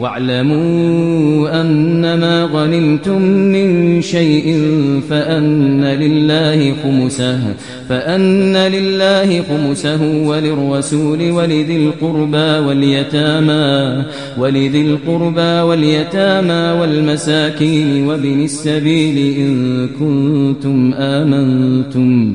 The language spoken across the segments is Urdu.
واعلموا أنما غنمتم من شيء فأن لله خمسه، فأن لله خمسه وللرسول ولذي القربى واليتامى، ولذي القربى واليتامى والمساكين وابن السبيل إن كنتم آمنتم.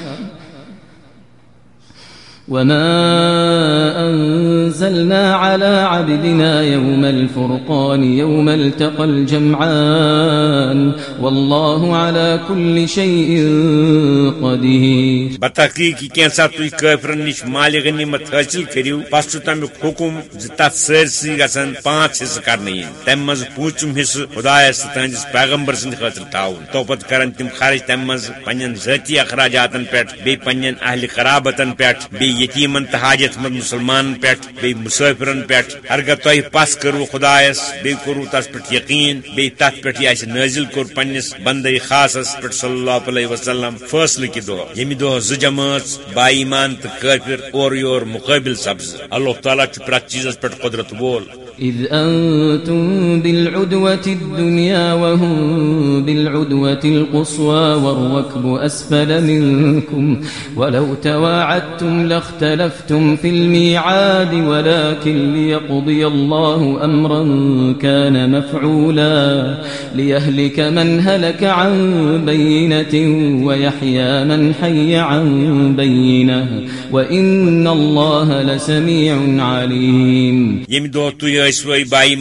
وما أنزلنا على عبدنا يوم الفرقان يوم التقى الجمعان والله على كل شيء قدير بتحقیق کینسا تھی قافرن نش مال غنیمت حاصل کرو بس چھ تمیک حکم تر سرسی گھن پانچ حصہ کرنے تمہ مز پوچم حصہ خدایس تہندس پیغمبر سند خاطر تعاون تو پت کرن تم خرچ تمہ مز پنن ذاتی اخراجاتن پہ بی پنن اہل قرابتن پہ بی یتیمن تو حاجت مند مسلمان پہ بی مسافرن پہ ہرگہ تہ پس کرو خدایس بی کرو تس پہ یقین بی تت پہ یہ نازل کور پنس بندے خاصس پہ صلی اللہ علیہ وسلم فیصلہ کی دہ یم دہ ز جماعت، با ایمان تو کافر، اور یور مقابل سبز۔ اللہ تعالیٰ پرت چیزس پہ قدرت وول إذ أنتم بالعدوة الدنيا وهم بالعدوة القصوى، والركب أسفل منكم ولو تواعدتم لخ لاختلفتم في الميعاد ولكن ليقضي الله أمرا كان مفعولا ليهلك من هلك عن بينة ويحيى من حي عن بينه وإن الله لسميع عليم يمدو ٲسوے بائی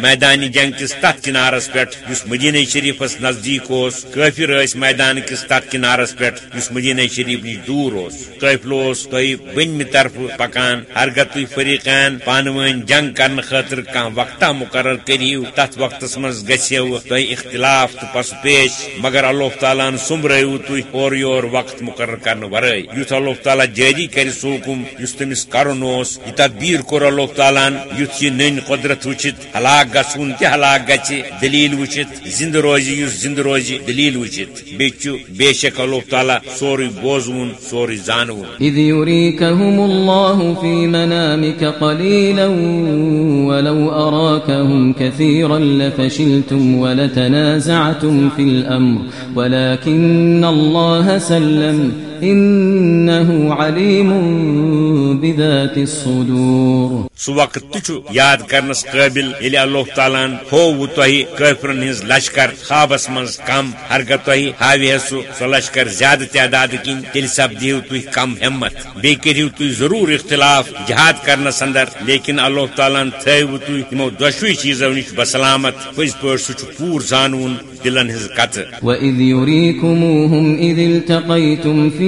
میدان جنگ کس تت کنارس پہ اس مدینہ شریفس نزدیک اس کافر اس میدان کس تت کنارس پہ اس مدینہ شریف نش دور اس قافل اس تہ بنم طرف پکان ہرگہ تھی فریقان پانوان جنگ کرنے خاطر کان وقتہ مقرر کریو تت وقتس مز گھو تہ اختلاف تو پس پیش۔ مگر اللہ تعالیٰ سمبرو تھی اور یور وقت مقرر کرنے ورائے۔ یت اللہ تعالیٰ جاری کر سو حکم اس تمس کرن یہ تدبیر کور اللہ تعالیٰ یت یہ نن قدرت وچت ہلاک گھن تہ ہلاک گھ دلیل وچت زند روزی اس زند روزی دلیل وچت بیچ بے شک اللہ تعالیٰ سوری بوزون، سوری زانون۔ اذ يريكهم الله في منامك قليلا ولو أراكهم كثيرا لفشلتم ولتنازعتم في الأمر ولكن الله سلم۔ إنه عليم بذات الصدور. سو وقت تچ یاد کرنس قابل یل اللہ تعالیٰ ہو تفرن ہز لشکر خوابس من کم ہرگہ تہ ہاوی سو سو لشکر زیادہ تعداد کن تیل سپدیو تھی کم ہمت۔ بی کرو تھی ضرور اختلاف جہاد کرنس اندر لیکن اللہ تعالیٰ تھو تھی ہمو دشوی چیزو نش بسلامت۔ پز پہ سہ پور زانون دلن ہز کت وَإِذْ يُرِيكُمُوهُمْ إِذِ الْتَقَيْتُمْ فِي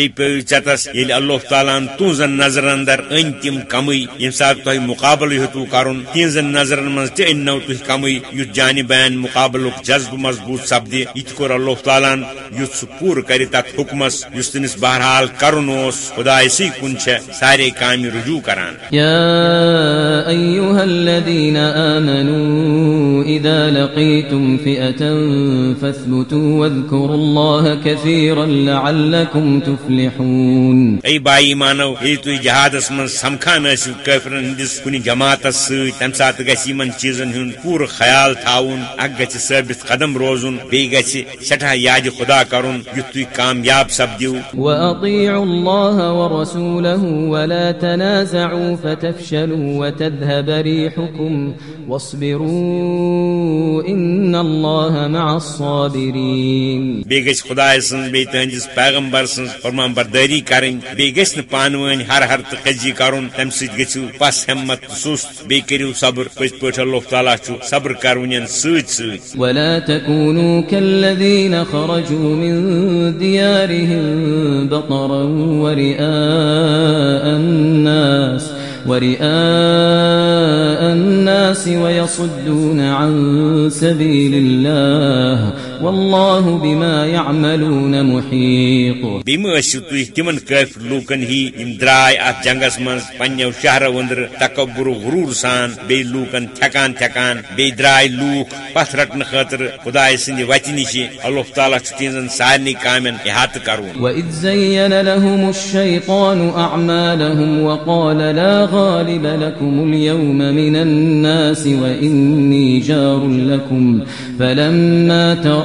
بی پی چتس یل اللہ تعالیٰ تہذن نظر اندر ان تم کمی یم سات تہ مقابل ہتو کرن تہذن نظر من تہ انو تہ کمی یت جان بین مقابل جذب مضبوط سپدی یہ کور اللہ تعالیٰ یت سہ پور کر تک حکمس اس تمس بہرحال کرن اس خدا اسی کن سارے کام رجوع کران۔ یا ایها الذين آمنوا اذا لقيتم فئة فاثبتوا واذكروا الله كثيرا لعلكم تفلحون۔ تفلحون اي باي مانو اي تو جهادس من سمکھان اسو کافرن ہندس کنی جماعتس ست تم سات گسی من چیزن ہن پور خیال تھاون اگ گچ ثابت قدم روزن بی گچ سٹھا یاد خدا کرن یت تو کامیاب سپدیو واطيعوا الله ورسوله ولا تنازعوا فتفشلوا وتذهب ريحكم واصبروا ان الله مع الصابرين۔ بی گچ خدا سن بی تہندس پیغمبر سن فرما فرمان برداری کریں۔ بی گھس پانوین ہر ہر تو قزی کرن، تم ست گھو پس ہمت سست بی کرو صبر پز پہ اللہ تعالیٰ چھ صبر کرون ست ست ولا تكونوا كالذين خرجوا من ديارهم بطرا ورئاء الناس ورئاء الناس ويصدون عن سبيل الله والله بما يعملون محيط بما اشتوي تمن كيف لوكن هي ام دراي ات جنگس من پنيو شهر وندر تکبر غرور سان بي لوكن تھکان تھکان بي دراي لوك پتھرٹن خاطر خدای سند وتہ نش اللہ تعالیٰ تہذن سارے کامن احاطہ کرون وَإِذْ زَيَّنَ لَهُمُ الشَّيْطَانُ أَعْمَالَهُمْ وَقَالَ لَا غالب لكم اليوم من الناس وإني جار لكم فلما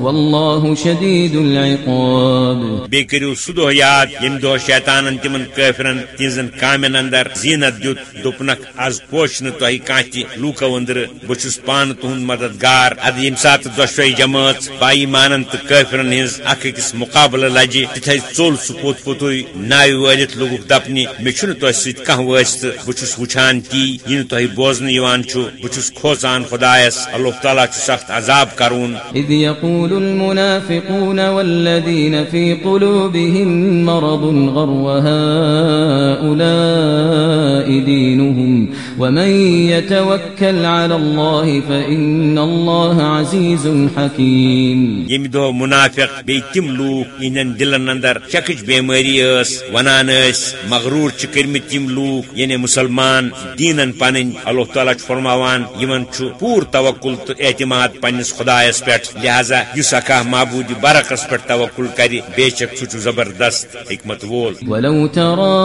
والله شديد العقاب. بكرو سدو ياد يم دو شيطان تمن كافرن تنزن كامن اندر زينت ديوت دوپنك از پوشن توهي كانتي لوكا وندر بچس پان تهن مددگار اد يم سات جماعت باي مانن ت كافرن هز اكيكس مقابله لجي تتاي څول سپوت پوتوي ناي ولت لوگ دپني مچن تو سيت كه وست بچس وچان تي ين توهي بوزن يوان چو بچس کھوزان خدایس الله تعالی چ سخت عذاب کرون۔ اذ يقول المنافقون والذين في قلوبهم مرض غر هؤلاء دينهم ومن يتوكل على الله فإن الله عزيز حكيم. يم دو منافق بيتم لوك إنن دلن اندر شكج بيماري اس ونان اس مغرور چكرمت يم لوك يعني مسلمان دينن پانن الله تعالى فرماوان يمن چو پور توکل تو اعتماد پنس خدایس پہ لہذا اس اکا معبود برعکس پہ توکل کر بے شک چھ زبردست حکمت وول۔ ولو ترى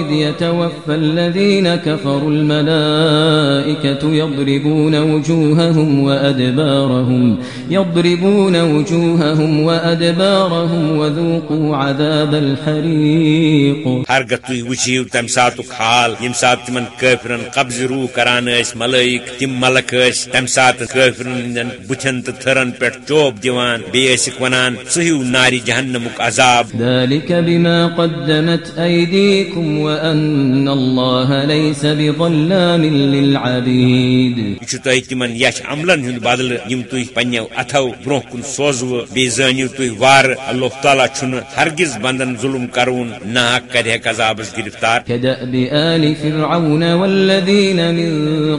اذ يتوفى الذين كفروا الملائكه يضربون وجوههم وادبارهم يضربون وجوههم وادبارهم وذوقوا عذاب الحريق ہرگت تھی وچھو تم سات حال یم سات تمن کافرن قبض روح کران اس ملائک تم ملک اس تم سات کافرن بچن تھرن پہ چوب دیوان بیسک ونان سہیو ناری جہنمک عذاب. ذلك بما قدمت ايديكم وان الله ليس بظلام للعبيد. یہ تہ تمن یش عملن ہند بدل یم تھی پنو اتھو برو کن سوزو بی زانیو تھی وار اللہ تعالی چھن ہرگز بندن ظلم کرون نہ کرے عذابس گرفتار. كدأب آل فرعون والذين من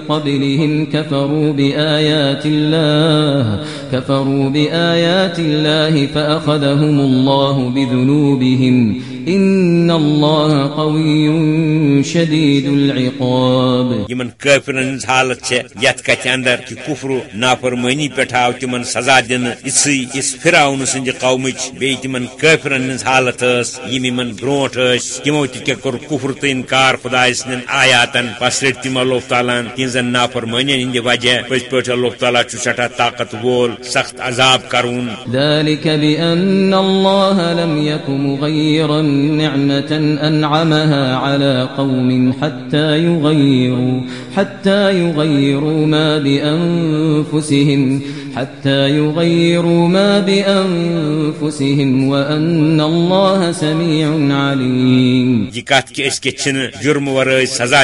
قبلهم كفروا بآيات الله كفروا كفروا بآيات الله فأخذهم الله بذنوبهم إن الله قوي شديد العقاب یمن کافرن حالت چھ یت کت اندر کہ کفر نافرمانی پٹھ آو تمن سزا دن اسی اس فراؤن سند قومچ بی تمن کافرن حالت اس یم یمن بروٹ اس تمو تہ کر کفر تو انکار خدا سن آیاتن پس رٹ تم اللہ تعالی تہذن نافرمانی ہند وجہ پز پٹ اللہ تعالی چھ سٹھا طاقت وول سخت عذاب کرون۔ ذلك بأن الله لم يك مغيرا نعمة أنعمها على قوم حتى يغيروا حتى يغيروا ما بأنفسهم حتى يغيروا ما بأنفسهم وأن الله سميع عليم. یہ کت کہ اس کے چھن جرم ورائے سزا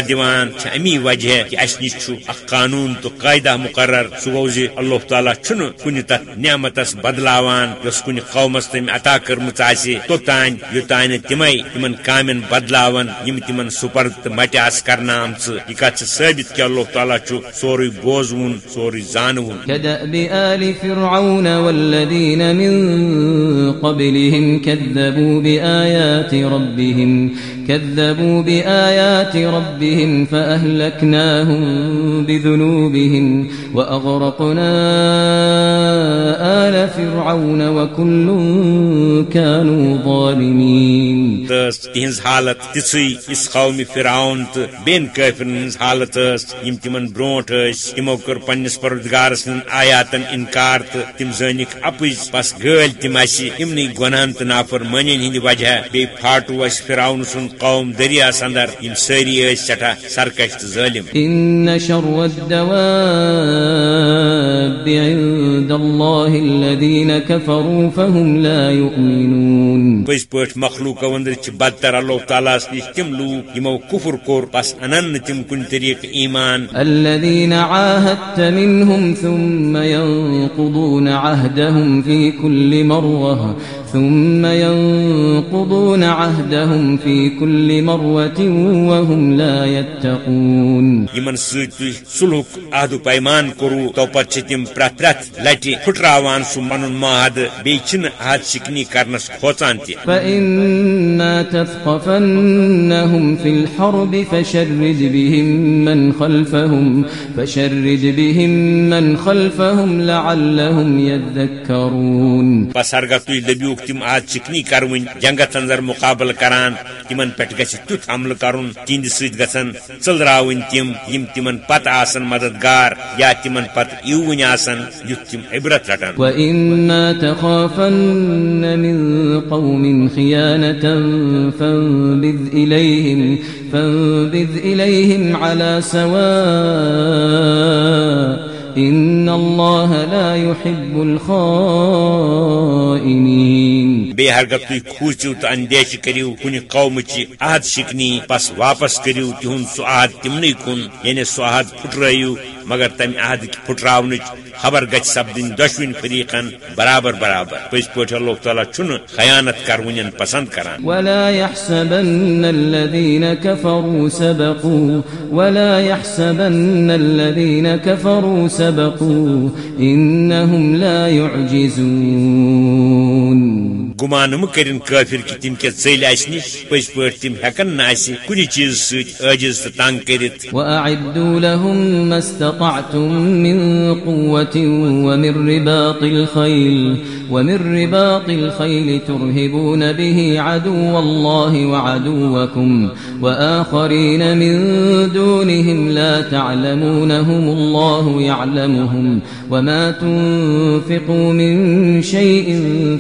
وجہ کہ اس نش چھ اخ قانون تو قاعدہ مقرر سو گو زی اللہ تعالی چھن کن تت نعمتس بدلاوان یس کن قومس تم عطا کرمت آسی توتان یوتان تمے تمن کامن بدلاوان یم تمن سپرد تہ مٹ آس کرنا آمژ یہ کت چھ ثابت کہ اللہ تعالی چھ سوری بوزون سوری زانون. كدأب آل فرعون والذين من قبلهم كذبوا بآيات ربهم، كذبوا بآيات ربهم فأهلكناهم بذنوبهم وأغرقنا آل فرعون وكل كانوا ظالمين. تس تہذ حالت تھی اس قومی فرعون تو بین حالت یم تمن بروٹ تمو پنس پردگار سن آیاتن انکار تو تم زنک اپز بس گل تم امن گنہن تو نافر منین ہند وجہ بی پھاٹو اس فراؤن سن قوم دریا اندر، یم ساری سٹھا سرکش تو ظالم ان شر الدواب عند الله الذين كفروا فهم لا يؤمنون. پہ مخلوق اندر بدتر اللہ تعالیٰ نش تم لوگ یمو کفر کور بس انن تم کن طریق ایمان. الذين عاهدت منهم ثم ينقضون عهدهم في كل مروه ثم ينقضون عهدهم في كل مروة وهم لا يتقون. يمن سيتي سلوك عهد پیمان کرو تو پت تم پرت پرت لٹہ پھٹراوان سہ پن مہد بیچن عہد شکنی کرنس کھوچان تہ فإما تثقفنهم في الحرب فشرد بهم من خلفهم فشرد بهم من خلفهم لعلهم يذكرون. تھی لبیوک تم آج چکنی کرون جنگت اندر مقابل کران، تمن پہ گھ تیت عمل کرن، تہند ست گھن ژلراون تم، یم تمن پتہ آسن مددگار یا تمن پتہ ایون آسن یت تم عبرت رٹن۔ وإما تخافن من قوم خيانة فانبذ إليهم فانبذ إليهم على سواء ان اللہ لا يحب الخائنین بے ہرگت تھی کھوچو تو اندیش کریو کن قوم چی عہد شکنی، پس واپس کریو تہن سہ عہد تمن کن یعنی سہ عہد پھٹرائیو مگر تم عہد پھٹراون خبر گچ سپدن دشوین فریقن برابر برابر۔ پز پہ اللہ تعالیٰ چھ خیانت کرون پسند کران۔ ولا يحسبن الذين كفروا سبقوا۔ ولا يحسبن الذين كفروا سبقوا۔ انهم لا يعجزون۔ گمان کرن کافر کہ تم کے ژل اس نش پز پہ تم ہکن نا کن چیز ست عاجز تو تنگ کرت واعدوا لهم ما استطعتم من قوه ومن رباط الخيل، ومن رباط الخيل ترهبون به عدو الله وعدوكم، وآخرين من دونهم لا تعلمونهم الله يعلمهم، وما تنفقوا من شيء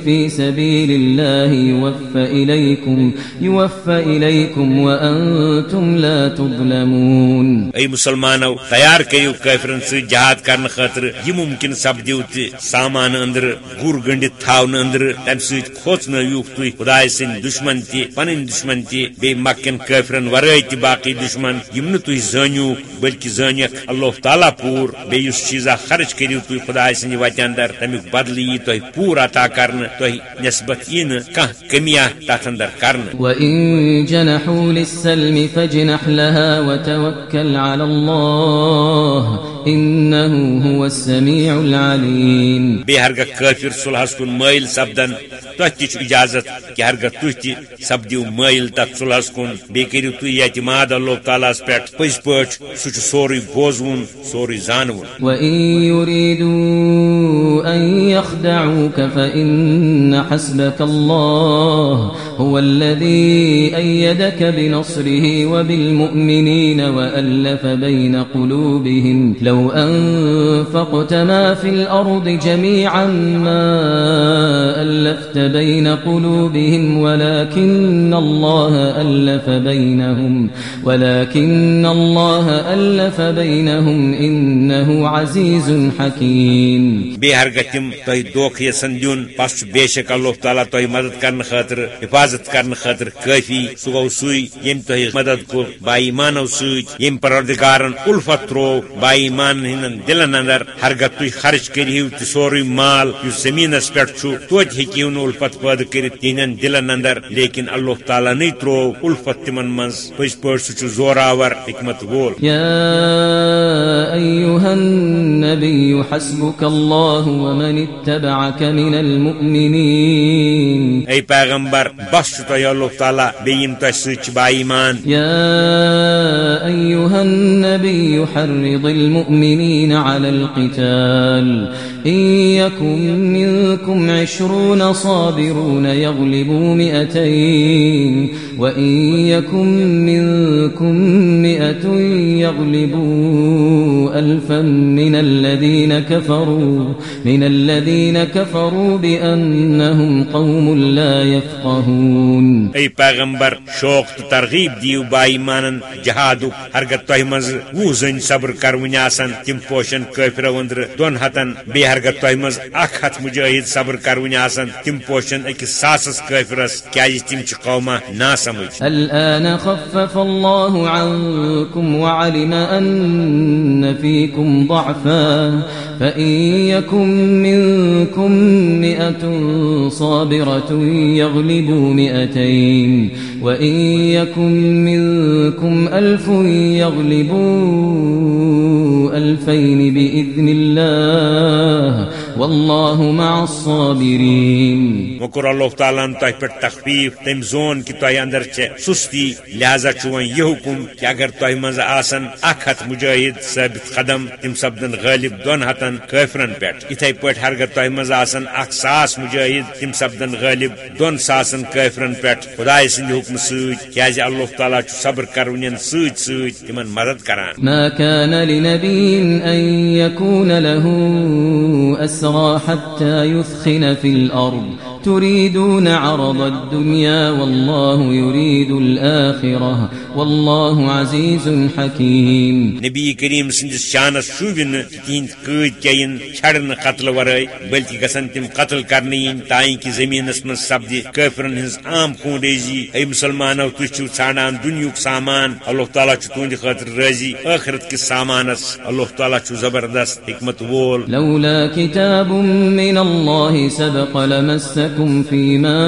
في سبيل سبيل الله يوفى إليكم, يوفى إليكم وأنتم لا تظلمون. أي مسلمانو تیار کریو کافرن سے جہاد کرنے خاطر یہ ممکن سپدیو تہ سامان اندر گر گنڈت تھاون اندر تم ست کھوچن یوک تھی خدا سن دشمن تہ پن دشمن تہ بی مکن کافرن ورائے تہ باقی دشمن یم نہ تھی زانیو بلکہ زانیک اللہ تعالیٰ پور بی اس چیزا خرچ کریو تھی خدا سن وتہ اندر تمیک بدل یہ تہ پور عطا کرنے تہ نسبت یہ نہ کان کمیا تات اندر کرنے وإن جنحوا للسلم فاجنح لها وتوكل على الله إنه هو السميع العليم۔ بے ہرگہ کافر صلحس کن مائل سپدن تہ تہ اجازت کہ تھی تہ سپدیو مائل تک صلحس کن۔ بی کرو تھی اعتماد اللہ تعالیٰ پہ پز پہ سہ سوری بوزون سوری زانون۔ وإن يريدوا أن يخدعوك فإن حسبك الله هو الذي أيدك بنصره وبالمؤمنين وألف بين قلوبهم لو أنفقت ما في الأرض جميعا ما ألفت بين قلوبهم ولكن الله ألف بينهم ولكن الله ألف بينهم إنه عزيز حكيم بے ہرگہ تم تہ دھوکھ یسن دن پس بے شک اللہ تعالیٰ تہ مدد کرنے خاطر، حفاظت کرنے خاطر کافی سہ گو سی یم تہ مدد کور با ایمانو ست یم پروردگارن الفت ترو با ایمان ہند دلن اندر ہرگہ تھی خرچ کریو تو سوری مال اس زمینس پہ توت ہیکیو نو الفت پید کرت تہن دلن اندر لیکن اللہ تعالیٰ نی ترو الفت تمن مز پز پہ سہ زوراور حکمت وول۔ حسبك الله ومن اتبعك من المؤمنين اے پیغمبر بس چھ تہ اللہ تعالیٰ بیم تہ سچ با ایمان يا أيها النبي حرض المؤمنين على القتال. إن يكن منكم عشرون صابرون يغلبوا مئتين وإن يكن منكم مئة يغلبوا ألفا من الذين كفروا من الذين كفروا بأنهم قوم لا يفقهون اے پیغمبر شوق تو ترغیب دیو بائی مانن جہادک ہرگر تہ مز صبر کرونی آسن تم پوشن کافر وندر، دون ہتن بی ہرگر تہ مز اخ ہت مجاہد صبر کرونی آسن تم پوشن اکس ساسس کافرس کیا تم چھ قوما نا سمجھ خفف الله عنكم وعلم أن فيكم ضعفا، فإن يكن منكم مئة صابرة يغلبوا مئتين. وَإِن يَكُن مِّنكُمْ أَلْفٌ يَغْلِبُوا أَلْفَيْنِ بِإِذْنِ اللَّهِ وَاللَّهُ مَعَ الصَّابِرِينَ وكر الله تعالى تہ پہ تخفیف تم زون کہ تہ اندر چھ سستی، لہذا چون یہ حکم کہ اگر تہ مز آسن اخ مجاہد ثابت قدم، تم سپدن غالب دون ہتن کافرن پہ اتھے پہ ہرگر تہ مز آسن اخ ساس مجاہد تم سپدن غالب دون ساسن کافرن پہ خدا سند حکم ست اللہ تعالیٰ چھ صبر کرونین ست ست تمن مدد کران۔ ما كان لنبي أن يكون له أسرى حتى يثخن في الأرض۔ تريدون عرض الدنيا والله يريد الآخرة والله عزيز حكيم. نبی کریم سندس شانس شوبن تہند قید کین چھڑن قتل ورائے بلکہ گسن تم قتل کرنے ین تائیں کہ زمینس من سپدی کافرن ہنز عام خون ریزی اے مسلمانو تھی چھو ژھانڈان دنیک سامان اللہ تعالیٰ چھ تہند خاطر راضی آخرت کس سامانس اللہ تعالیٰ چھ زبردست حکمت وول۔ لولا كتاب من الله سبق لمسكم فيما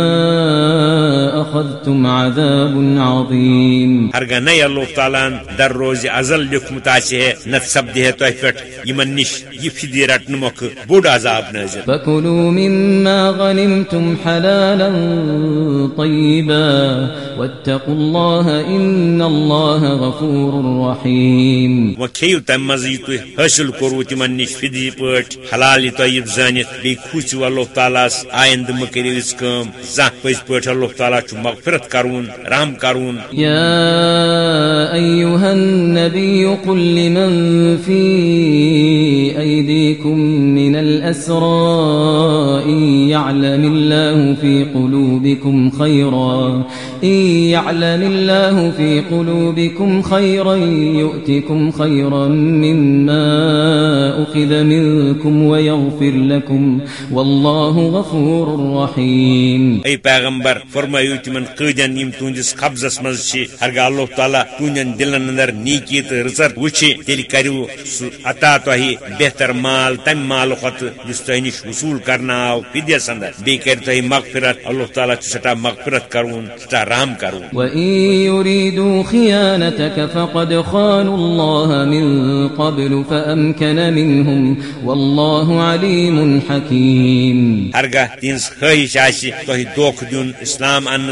أخذتم عذاب عظيم. ہرگہ نئی اللہ تعالیٰ در روز ازل نت سپدی ہے تہ پہ یمن نش رٹن موقع بوڑ عذاب نازل. فكلوا مما غنمتم حلالا طيبا واتقوا الله إن الله غفور رحيم و کھیو تم مز یہ تھی حاصل کرو تمن نش فدی پٹ حلال طیب زانت بی کھوچو اللہ تعالیٰ آئند مکرو اس کم زان پز پٹ اللہ تعالیٰ چھ مغفرت کرون، رحم کرون. یا أيها النبی قل لمن فی ایدیکم من الاسراء یعلم يعلم الله في قلوبكم خيرا إن يعلم الله في قلوبكم خيرا يؤتكم خيرا مما أخذ منكم ويغفر لكم والله غفور رحيم. اے پیغمبر فرمایو تمن قیدن یم تہندس قبضس مز چھ ہرگاہ اللہ تعالیٰ تہندین دلن اندر نیکی تو رژر وچھ تیل کرو عطا تہ بہتر مال، تم مال کھت اس تہ نش وصول کرنا آو فدیس اندر بی کر مغفرت اللہ تعالیٰ چھ سٹھا مغفرت کرون سٹھا رحم کرون وإن يريدوا خيانتك فقد خانوا الله من قبل فأمكن منهم والله عليم حكيم۔ ہرگاہ تہذ خواہش آسہ تہ دھوکہ دن اسلام ان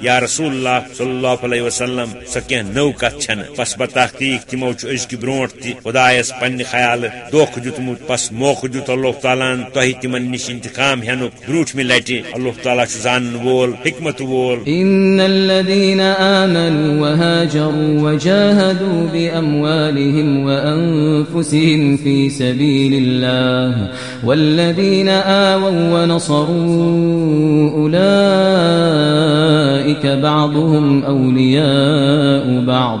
یا رسول اللہ صلی اللہ علیہ وسلم سو کی نو کت چھن۔ پس بتحقیق تمو ازکہ برونٹ تہ خدایس پنہ خیال دھوکہ دتمت پس موقع دیت اللہ تعالیٰ تہ تمن نش انتقام ہینک بروٹھ لٹہ اللہ تعالیٰ چھ زان وول حکمت وول۔ إن الذين آمنوا وهاجروا وجاهدوا بأموالهم وأنفسهم في سبيل الله والذين آووا ونصروا أولئك بعضهم أولياء بعض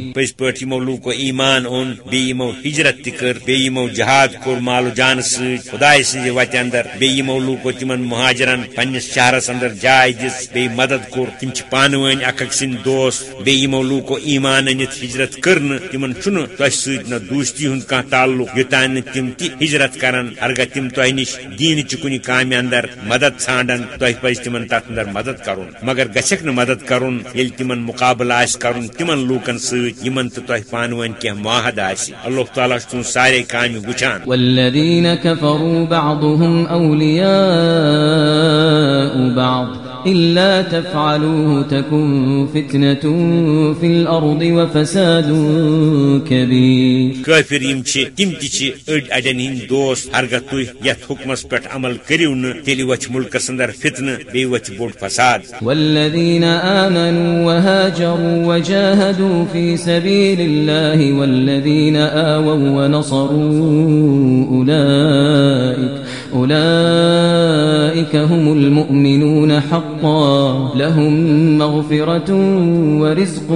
پز پہ یمو لوکو ایمان اون بی یمو ہجرت تہ کر بی جہاد کور مال و جان ست خدائے سند وتہ اندر بی یمو لوکو تمن مہاجرن پنس شہرس اندر جائے دس بی مدد کور تم چھ پانہ ون اک اک سند دوست بی یمو لوکو ایمان انت ہجرت کرن تمن چھن تہ ست نہ دوستی ہند کان تعلق یوتان تم تہ ہجرت کرن، ہرگہ تم تہ نش دین چ کنہ کامہ اندر مدد ژھانڈان تہ پز تمن تر اندر مدد کرن۔ مگر گھک مدد کرن، یل تمن مقابل آس کرن، تمن لوکن ست یمن تو تہ پان ون کی معاہد آس اللہ تعالیٰ تم سارے کام وچان والذین کفروا بعضهم اولیاء بعض۔ إلا تفعلوه تكن فتنة في الأرض وفساد كبير. كافر يمشي تم تشي اج اجن هند دوست هرگا توي يت حكمس پٹ عمل كريو ن تيلي وچ ملك سندر فتنة بي وچ بوت فساد۔ والذين آمنوا وهاجروا وجاهدوا في سبيل الله والذين آووا ونصروا أولئك أولئك هم المؤمنون حقا لهم مغفرة ورزق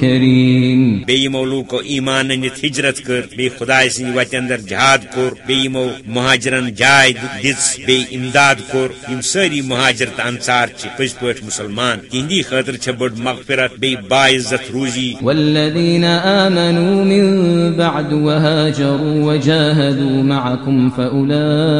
كريم. بي مولوكو إيمان نت هجرت كر بي خدای سن وت اندر جهاد كور بي مو مهاجرن جاي دس بي امداد كور يم ساري مهاجرت انصار چ پز پٹ مسلمان۔ تہندی خاطر چھ بڑ مغفرت بي با عزت روزی۔ والذين آمنوا من بعد وهاجروا وجاهدوا معكم فأولئك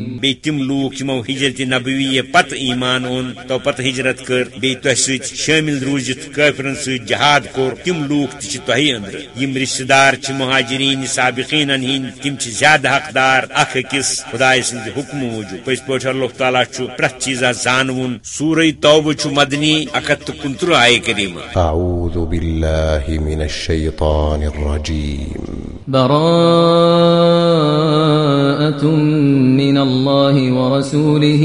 بی تم لوک یمو ہجرت نبوی پت ایمان اون تو پت ہجرت کر۔ بی تہ ست شامل روزت کافرن س جہاد کور۔ تم لوک تہ تہ اندر۔ یم رشتہ دار چھ مہاجرین سابقین ہند تم چھ زیادہ حقدار۔ اخ کس خدا سند حکم موجود۔ پس پٹ اللہ تعالی چھ پرت چیز زانون۔ سورہ توبہ چھ مدنی اکت کنتر آئے کریم۔ اعوذ باللہ من الشیطان الرجیم۔ براءة من الله الله ورسوله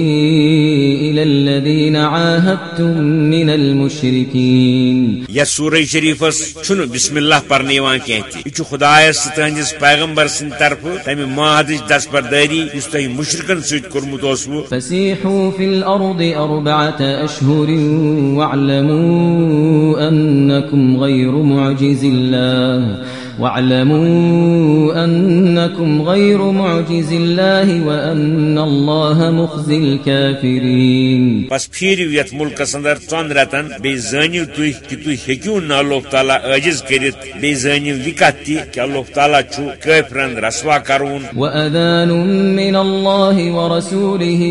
إلى الذين عاهدتم من المشركين. يا سورة شريفة شنو بسم الله پرنے وان کہتی یہ خدا تہندس پیغمبر سن طرف تمہ معاہدچ دس برداری اس تہ مشرکن سۭتۍ کوٚرمُت اوسوٕ فسيحوا في الأرض أربعة أشهر واعلموا أنكم غير معجز الله واعلموا أنكم غير معجز الله وأن الله مخزي الكافرين بس پھیرو یت ملک اندر ژون رتن بی زانیو تھی کہ تھی ہیکو نا اللہ تعالیٰ عاجز کرت بی زانیو یہ کت تھی کہ اللہ تعالیٰ چھو کافرن رسوا کرون۔ وأذان من الله ورسوله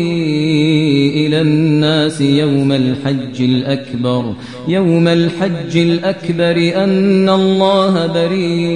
إلى الناس يوم الحج الأكبر يوم الحج الأكبر أن الله بريء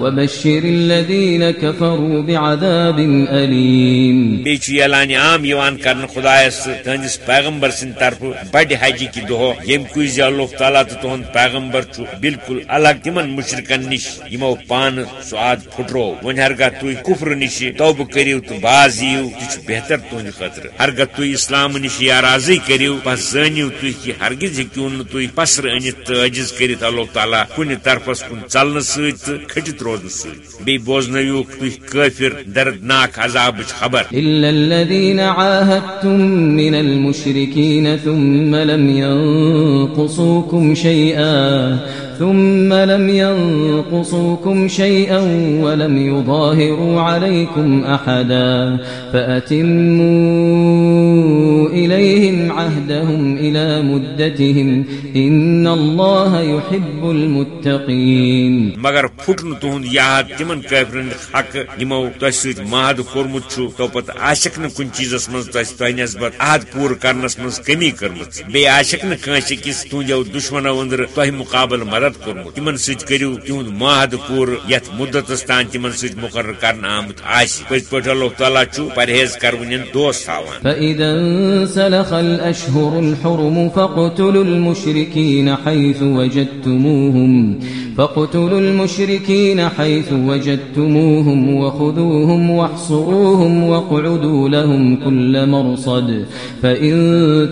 وبشر الذين كفروا بعذاب أليم. بيچ يلان عام يوان كرن خدايس تهندس پیغمبر سن طرف بڑ حج کی دو یم کوئی اللہ تعالی تہند پیغمبر چھ بالکل الگ تمن مشرکن نش یمو پان سواد پھٹرو. ون ہرگاہ تھی کفر نش توبہ کریو تو باز یو تہ بہتر تہند خاطر ہرگاہ تھی اسلام نش یا راضی کریو. پس زانیو تھی کہ ہرگز ہیکو نہ پسر انت عجز کرت اللہ تعالی. کن طرفس کن چلن ست کھٹت روزن ست بی تھی کافر دردناک عذاب خبر۔ الا الذين عاهدتم من المشركين ثم لم ينقصوكم شيئا ثم لم ينقصوكم شيئا ولم يظاهروا عليكم أحدا فأتموا إليهم عهدهم إلى مدتهم إن الله يحب المتقين. مگر پھٹن تہد یاد تمن کافرن حق یمو تہ ست مہد کورمت چھ تو پت آشک نہ کن چیزس من تہ تہ نسبت عہد پور کرنس من کمی کرمت بے آشک نہ کانس کس تہندو دشمنو اندر تہ مقابل مدد کورمت۔ تمن ست کرو تہد معاہد پور یت مدتس تان تمن ست مقرر کرنا آمت آس پز پہ اللہ تعالیٰ چھ پرہیز کرون دوست تھاوان۔ انسلخ الأشهر الحرم فاقتلوا المشركين حيث وجدتموهم فاقتلوا المشركين حيث وجدتموهم وخذوهم واحصروهم واقعدوا لهم كل مرصد فإن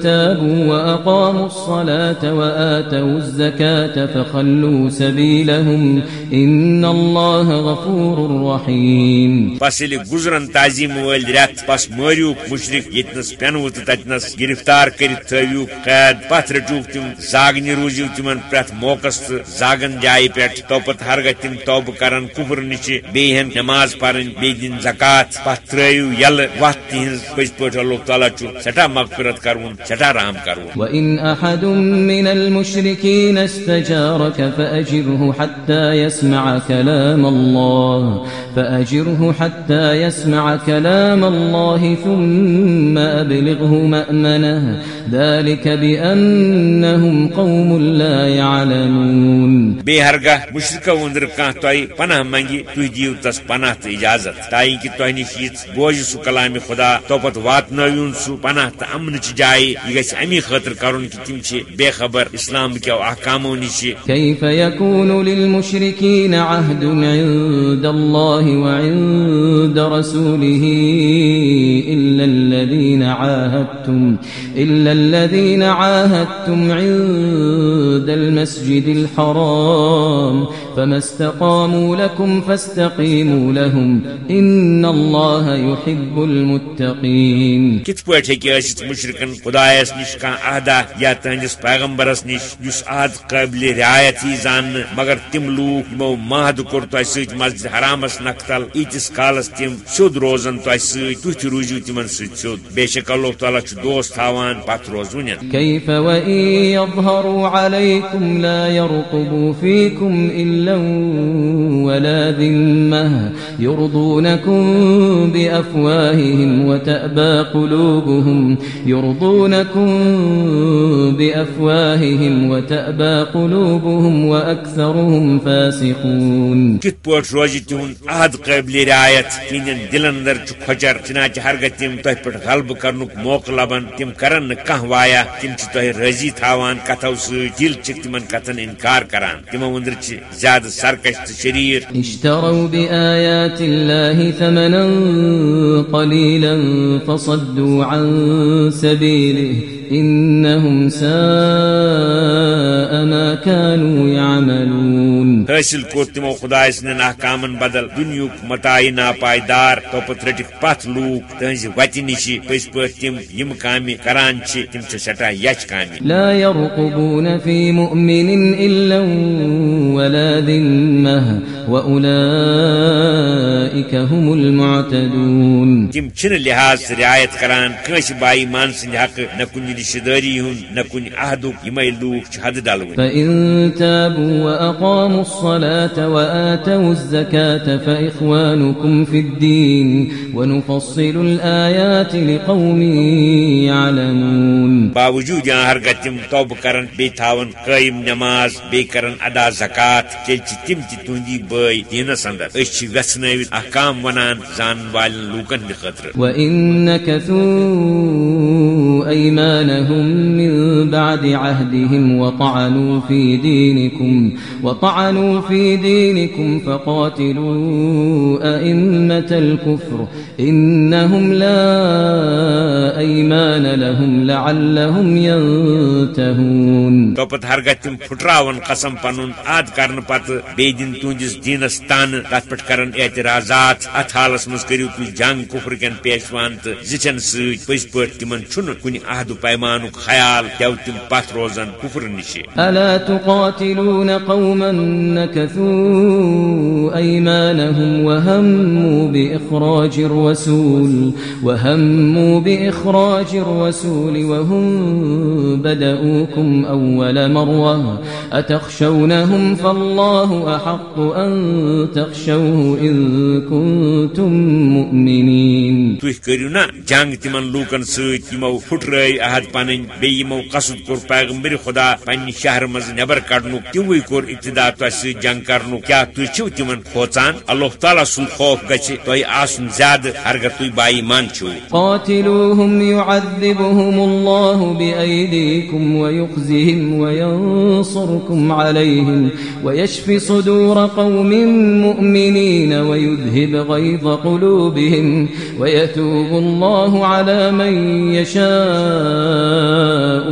تابوا وأقاموا الصلاة وآتوا الزكاة فخلوا سبيلهم إن الله غفور رحيم. بس ییٚلہِ گُزرن تعظیٖم وٲلۍ رٮ۪تھ بس مٲرِوُکھ مُشرِق ییٚتنس پٮ۪نوٕ تہٕ تتنس گرفتار کٔرِتھ تھٲوِوکھ قید پتھ رٔٹِوکھ تِم، زاگنہِ روٗزِو تِمن پرٛٮ۪تھ موقعس تہٕ زاگن پٮ۪ٹھ توپت ہرگاہ تِم توبہٕ کرن کُفر نِشہِ بیٚیہِ ہن نٮ۪ماز پرٕنۍ بیٚیہِ دِنۍ زکات۔ پتھ ترٲیِو یلہٕ وتھ تِہنٛز پٔزۍ پٲٹھۍ اللہ تعالیٰ چھُ سٮ۪ٹھاہ مغفرت کرون سٮ۪ٹھاہ رحم کرون وإن أحد من المشركين استجارك فأجره حتى يسمع كلام الله۔ فأجره حتى يسمع كلام الله ثم أبلغه مأمنه۔ ذلك بأنهم قوم لا يعلمون۔ بیٚیہِ ہرگاہ مشرقو أنٛدرٕ کانٛہہ تۄہہِ پناہ منگہِ تُہۍ دِیِو تس پناہ تہٕ اجازت۔ تاکہِ تۄہہِ نِش یِژ بوزِ سُہ کلامہِ خدا، توپت واتنٲوِن سُہ پناہ تہٕ امنٕچہِ جایہِ یہِ گژھِ امی خٲطرٕ کرُن کہِ تِم بے خبر اسلام کیو احکامو نِشہِ كيف يكون للمشركين عهد عند الله وعند رسوله إلا الذين عاهدتم إلا الذين عاهدتم عند المسجد الحرام۔ فما استقاموا لكم فاستقيموا لهم. إن الله يحب المتقين. کِتھ پٲٹھۍ ہیٚکہِ ٲسِتھ مُشرِقن خدایس نِش کانٛہہ عہدا یا تہنٛدِس پیغمبرس نِش یُس عہد قٲبلِ رعایت یی زاننہٕ مگر تِم لوٗکھ یِمو مہدٕ کوٚر تۄہہِ سۭتۍ مسجد حرامس نقتل. ییٖتِس کالس تِم سیوٚد روزن تۄہہِ سۭتۍ تُہۍ تہِ روٗزِو تِمن سۭتۍ سیوٚد بے شک اللہ تعالیٰ چھُ دوست تھاوان پتھ روزوُنٮ۪ن كيف وإن يظهروا عليكم لا يرقبوا فيكم منكم إلا ولا ذمة يرضونكم بأفواههم وتأبى قلوبهم يرضونكم بأفواههم وتأبى قلوبهم وأكثرهم فاسقون کِتھ پٲٹھۍ روزِ تِہُنٛد عہد قٲبلِ رعایت تِہنٛدٮ۪ن دِلن اندر چھُ کھۄچر چنانچہ ہرگاہ تِم تۄہہِ پٮ۪ٹھ غلبہٕ کرنُک موقعہٕ لبن تِم کرن نہٕ وایا تِم چھِ تۄہہِ رٲضی تھاوان، کتھو سۭتۍ دِل چھِکھ تِمن کتھن انکار کران۔ تِمو اندر چھِ زیادہ سرکش تہٕ شریر. اشتروا بآیات اللہ ثمنا قلیلا فصدوا عن سبیلہ إنهم ساء ما كانوا يعملون. حٲصِل کوٚر تِمو خداے سٕنٛدٮ۪ن احکامن بدل دُنیُک متاعی ناپایدار توپت رٔٹِکھ پتھ لوٗکھ تٕہنٛزِ وتہِ نِشہِ پٔزۍ پٲٹھۍ تِم یِم کامہِ کران چھِ تِم چھِ یچھ کامہِ لا يرقبون في مؤمن إلا ولا ذمة وأولئك هم المعتدون. تِم چھِنہٕ لحاظ رعایت کران کٲنٛسہِ بائی مان سٕنٛدِ حقہٕ نہ کُنہِ رِشتہٕ دٲری ہُنٛد نہ کُنہِ عہدُک یِمے لوٗکھ چھِ حدٕ فإن تابوا وأقاموا الصلاة وآتوا الزكاة فإخوانكم في الدين ونفصل الآيات لقوم يعلمون. باوجوٗد یا ہرگاہ تِم توبہٕ کرن بیٚیہِ تھاون قٲیِم نٮ۪ماز بیٚیہِ کرن ادا زکات تیٚلہِ چھِ تِم تہِ تُہنٛدی بٲے دیٖنس اندر أسۍ چھِ احکام ونان زانن والٮ۪ن لوٗکن خٲطرٕ وإن نكثوا أيمانهم من بعد عهدهم وطعنوا في دينكم وطعنوا في دينكم فقاتلوا أئمة الكفر إنهم لا أيمان لهم لعلهم ينتهون توپت ہرگاہ تِم پھٹراون قسم پنُن عاد کرنہٕ پتہٕ بیٚیہِ دِن تُہنٛدِس دیٖنس تانہٕ تتھ کرن اعتراضات اتھ حالس منٛز کٔرِو جنگ کُفر کٮ۪ن پیشوان تہٕ زِٹھٮ۪ن سۭتۍ پٔزۍ پٲٹھۍ تِمن چھُنہٕ کُنہِ عہدٕ پیمانُک خیال دٮ۪و تِم پتھ روزن کُفر نِشہِ ألا تقاتلون قوما نكثوا أيمانهم وهموا بإخراج الرسول وهموا بإخراج الرسول وهم بدؤوكم أول مرة. أتخشونهم فالله أحق أن تخشوه إن كنتم مؤمنين. تُہۍ کٔرِو نا جنگ تِمن لوٗکن سۭتۍ یِمو پھٹرٲے عہد پنٕنۍ بیٚیہِ یِمو قصد کوٚر پیغمبر خدا پننہِ شہرٕ منٛز نٮ۪بر کڑنُک تِموٕے کوٚر ابتدا تۄہہِ ست جنگ کرنو کیا تھی چھو تمن کھوچان اللہ تعالیٰ سن خوف گچھ تہ آسن زیادہ اگر تھی بائی مان چھو قاتلوهم يعذبهم الله بأيديكم ويخزهم وينصركم عليهم ويشفي صدور قوم مؤمنين ويذهب غيظ قلوبهم ويتوب الله على من يشاء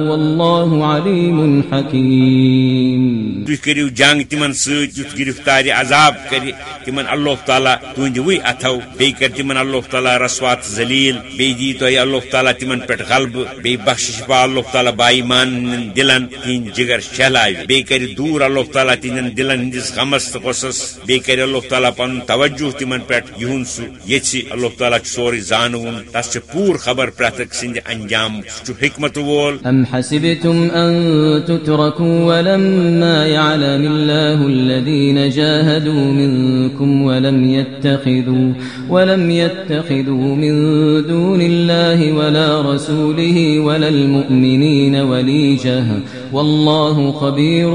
والله عليم حكيم تھی جنگ تمن ست گرفتار عذاب کر تمن اللہ تعالیٰ تہند وی اتو بی کر تمن اللہ تعالیٰ رسوات ذلیل بی دی تہ اللہ تعالیٰ تمن پہ غلب بی بخش پا اللہ تعالیٰ بائی مان دلن تہند جگر شہلائے بی کر دور اللہ تعالیٰ تہند دلن ہندس غمس تو قصص بی کر اللہ تعالیٰ پن توجہ تمن پہ یہن سہ یھ اللہ تعالیٰ سوری زانون، تس پور خبر پرتک سند انجام، سہ حکمت وول. أم حسبتم أن تتركوا ولما يعلم الله الذين جاهدوا منكم ولم يتخذوا ولم يتخذوا من دون الله ولا رسوله ولا المؤمنين وليجه والله خبير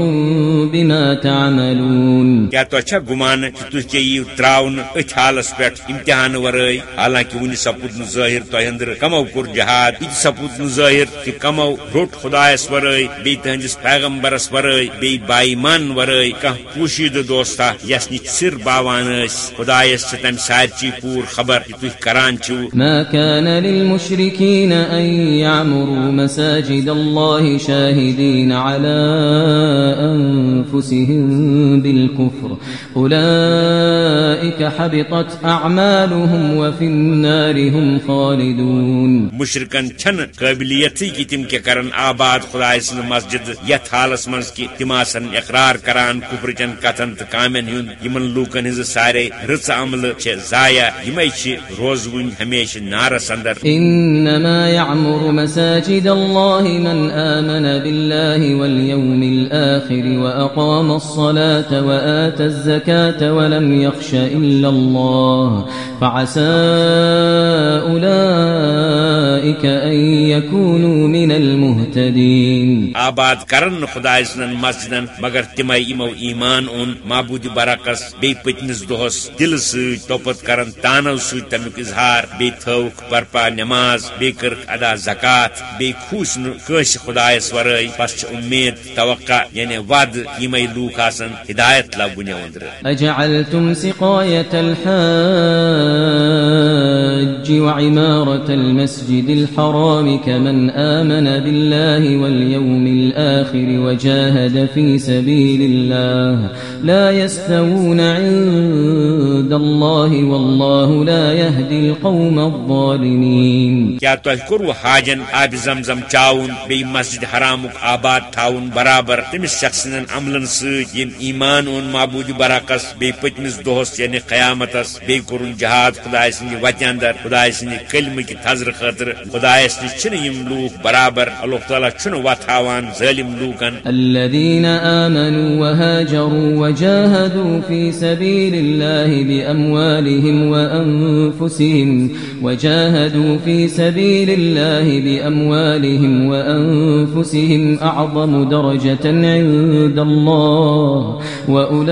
بما تعملون. کیا تو چھا گمان چیو تراؤن ات حالس پہ امتحان ورائے حالانکہ ون سپود ظاہر تہ اندر کمو کور جہاد یہ سپود ظاہر کہ کمو روٹ خدایس ورائے بی تہندس پیغمبرس ورائے بی بائی مان ورائے کان پوشید دوستا یس نش سر باوان اس خدایس سے تم سارچی پور خبر تھی کران چھو ما كان للمشركين أن يعمروا مساجد الله شاهدين على أنفسهم بالكفر أولئك حبطت أعمالهم وفي النار هم خالدون مشرکن چھن قابلیت کہ تم کیا کرن آباد خدائے سن مسجد یت حالس منز کہ تم آسن اقرار کران کفر چن کتن تو کامن ہن۔ یمن لوکن ہز سارے رچ عمل چھ ضایع یمے چھ روزون ہمیشہ نارس اندر۔ إنما يعمر مساجد الله من آمن بالله واليوم الآخر وأقام الصلاة وآتى الزكاة ولم يخش إلا الله فعسى أولئك أن يكونوا من المهتدين. آباد کرن خدائے سن مسجدن مگر تمے یمو ایمان اون، معبود برعکس بی پتنس دہس دل ست توپت کرن، تانو ست تمیک اظہار، بی تھوک، برپا نماز، بی کرک ادا زکات بی خوش نو کش خدائس ورائے پس چھ امید توقع یعنی ود یمے لوک آسن ہدایت لبنہ اندر أجعلتم سقاية الحاج وعمارة المسجد الحرام كمن آمن بالله واليوم الآخر وجاهد في سبيل الله لا يستوون عند الله والله لا يهدي القوم الظالمين. کیا تہ کرو حاجن آب زمزم چاون بی مسجد حرامک آباد آباد تھاون برابر، تمس شخصن عملن ست یم ایمان اون معبود برعکس بی پتمس دہس یعنی قیامتس بی کرن جہاد خدائے سند وتہ اندر خدائے سند کلمہ کی تھزر خاطر خدائس نش یم لوک برابر، اللہ تعالیٰ چھن وتھاوان ظالم لوکن۔ الذين آمنوا وهاجروا وجاهدوا في سبيل الله بأموالهم وأنفسهم وجاهدوا في سبيل الله بأموالهم وأنفسهم أعظم درجة عند الله وأولئك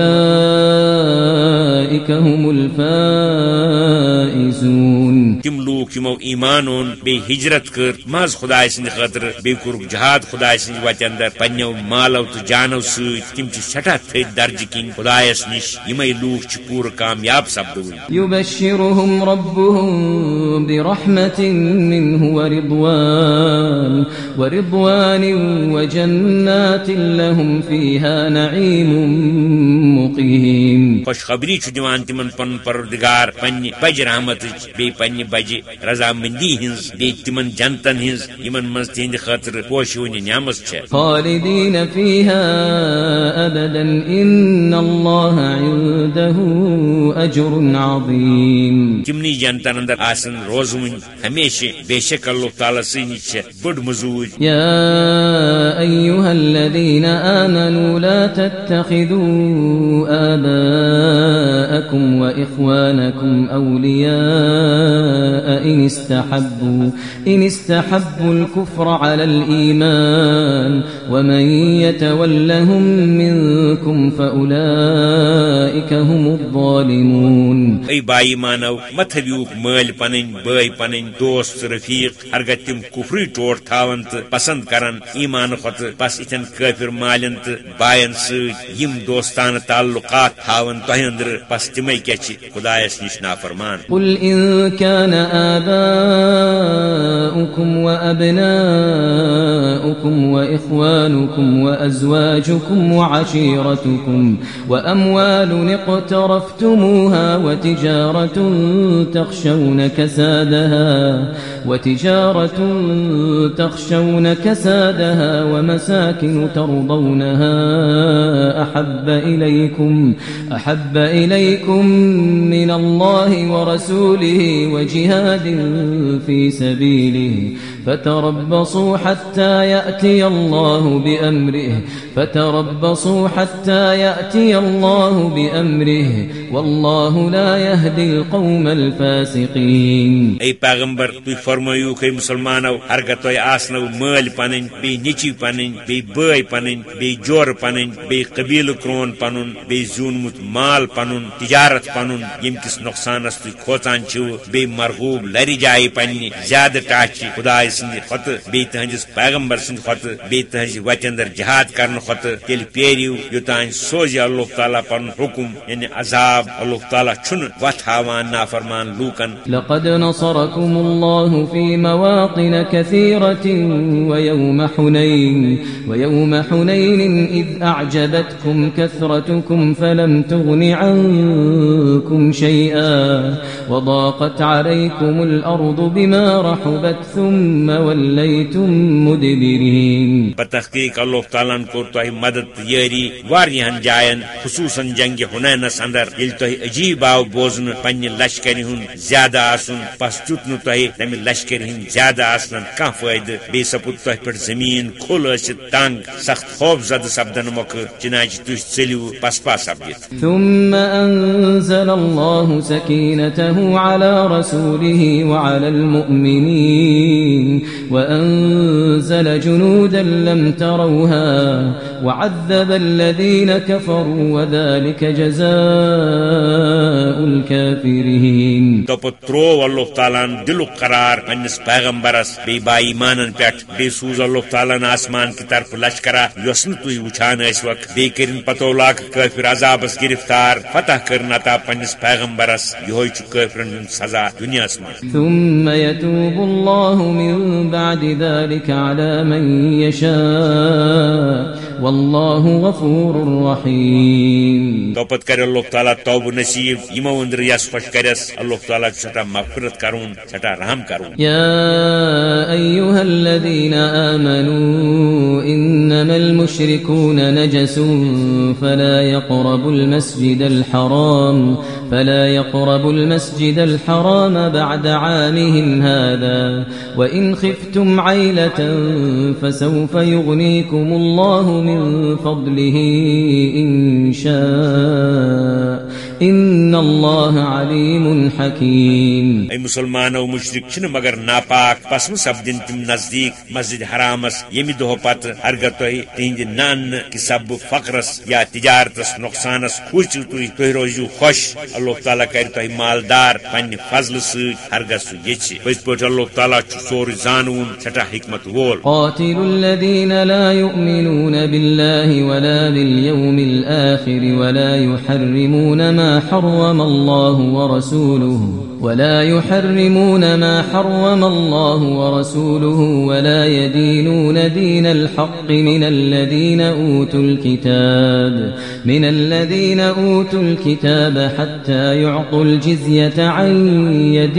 هم الفائزون. تم لوک یمو ایمان اون بی ہجرت کر ماز خدائے سند خاطر بی کورک جہاد خدائے سند وتہ اندر پنو مالو تو جانو ست تم چھ سٹھا تھد درج کن خدائس نش یمے لوک چھ پور کامیاب سپدون يبشرهم ربهم برحمة منه ورضوان ورضوان وجنات لهم فيها نعيم مقيم. خوشخبری چھ دیوان تمن پن پروردگار پنہ بج رحمت بی پنہ بج رضامندی ہنز بی تمن جنتن ہنز یمن مز تہند خاطر پوشون نعمت چھ۔ خالدين فيها أبدا إن الله عنده أجر عظيم تمنی جنتن اندر آسن روزون ہمیشہ بے شک اللہ تعالی سن بڑ مزور يا أيها الذين آمنوا لا تتخذوا آباءكم وإخوانكم أولياء إن استحبوا إن استحبوا الكفر على الإيمان، ومن يتولهم منكم فأولئك هم الظالمون. اے بائی مانو مت ہوک مل پن بٲے پن دوست رفیق ہرگہ تم کفری ٹوٹ تھاون تو پسند کران ایمان خط بس اتن کافر مالن تو باین یم دوستان تعلقات تھاون تہ اندر بس تمے کیا خدایس نش نافرمان۔ قل إن كان آباؤكم وأبناؤكم وإخوانكم وأزواجكم وعشيرتكم وأموال اقترفتموها وتجارة تخشون كسادها وتجارة تخشون كسادها ومساكن ترضونها أحب إليكم أحب إليكم من الله ورسوله وجهاد في سبيله. فتربصوا حتى يأتي الله بأمره. فتربصوا حتى يأتي الله بأمره. والله لا يهدي القوم الفاسقين. اے پیغمبر تھی فرمایو کہ مسلمانو ہرگہ تہ آسنو مل پن بی نیچی پن بی بٲے پن بی جور پن بی قبیل کرون پنن بی زونمت مال پنن، تجارت پنن، یم کس نقصانس تھی کھوچان چھو بی مرغوب لری جائے پنہ زیادہ ٹاچ خدائے سند خط بی تہندس پیغمبر سند خط بی تہذ وت اندر جہاد کرن خط، تیل پیریو یوتان سوزی اللہ تعالیٰ پن حکم یعنی عذاب اللہ تعالیٰ چھن وت ہاوان نافرمان لوکن۔ لقد نصركم الله في مواطن كثيرة ويوم حنين ويوم حنين إذ أعجبتكم كثرتكم فلم تغن عنكم شيئا وضاقت عليكم الأرض بما رحبت ثم وليتم مدبرين. بتحقیق اللہ تعالیٰ کور تہ مدد یاری واریاہن جائن خصوصاً جنگ ہنینس اندر یل تہ عجیب آو بوزن پنہ لشکر ہند زیادہ آسن پس چت نو تہ تمہ لشکر ہند زیادہ آسن کان فائدہ؟ بی سپد تہ پہ زمین کھل ٲسِتھ تنگ سخت خوف زد سپدن موقع چنانچہ تُہۍ ژٔلِو پسپا سپدِتھ ثم أنزل الله سكينته على رسوله وعلى المؤمنين وأنزل جنودا لم تروها وعذب الذين كفروا وذلك جزاء الكافرين. دوٚپ تروو اللہ تعالیٰ دلُک قرار پننس پیغمبرس بی با ایمانن پٮ۪ٹھ بیٚیہِ سوٗز اللہ تعالیٰ آسمان کہِ طرفہٕ لشکرا یۄس نہٕ تُہۍ وٕچھان ٲسوکھ بیٚیہِ کٔرِن پتو لاکھ کٲفر عذابس گرفتار فتح کٔرن عطا پننس پیغمبرس یہوے چھُ کٲفرن ہُنٛد سزا دُنیاہس منٛز ثم يتوب الله من بعد ذلك على من يشاء والله غفور رحيم توپت کر اللہ تعالیٰ توبہ نصیب یمو اندر یس خوش کرس اللہ تعالیٰ چھُ سٹھاہ مغفرت کرون سٹھاہ رحم کرون. يا أيها الذين آمنوا إنما المشركون نجس فلا يقربوا المسجد الحرام فلا يقربوا المسجد الحرام بعد عامهم هذا. وإن خفتم عيلة فسوف يغنيكم الله من فضله إن شاء إن الله عليم حكيم اے مسلمانو مشرق چھن مگر ناپاک پسم سپدن تم نزدیک مسجد حرامس یمی دہ پتہ ہرگہ تہ تہند نان کہ سب فقرس یا تجارتس نقصانس کھوچو تھی تھی روزو خوش اللہ تعالیٰ کر تہ مالدار پنہ فضل ست ہرگہ سہ یچ پز اللہ تعالیٰ سور زانون سٹھاہ حکمت وول قاتلوا الذين لا يؤمنون بالله ولا باليوم الآخر ولا يحرمون ما حرم الله ورسوله ولا يحرمون ما حرم الله ورسوله ولا يدينون دين الحق من الذين أوتوا الكتاب من الذين أوتوا الكتاب حتى يعطوا الجزية عن يد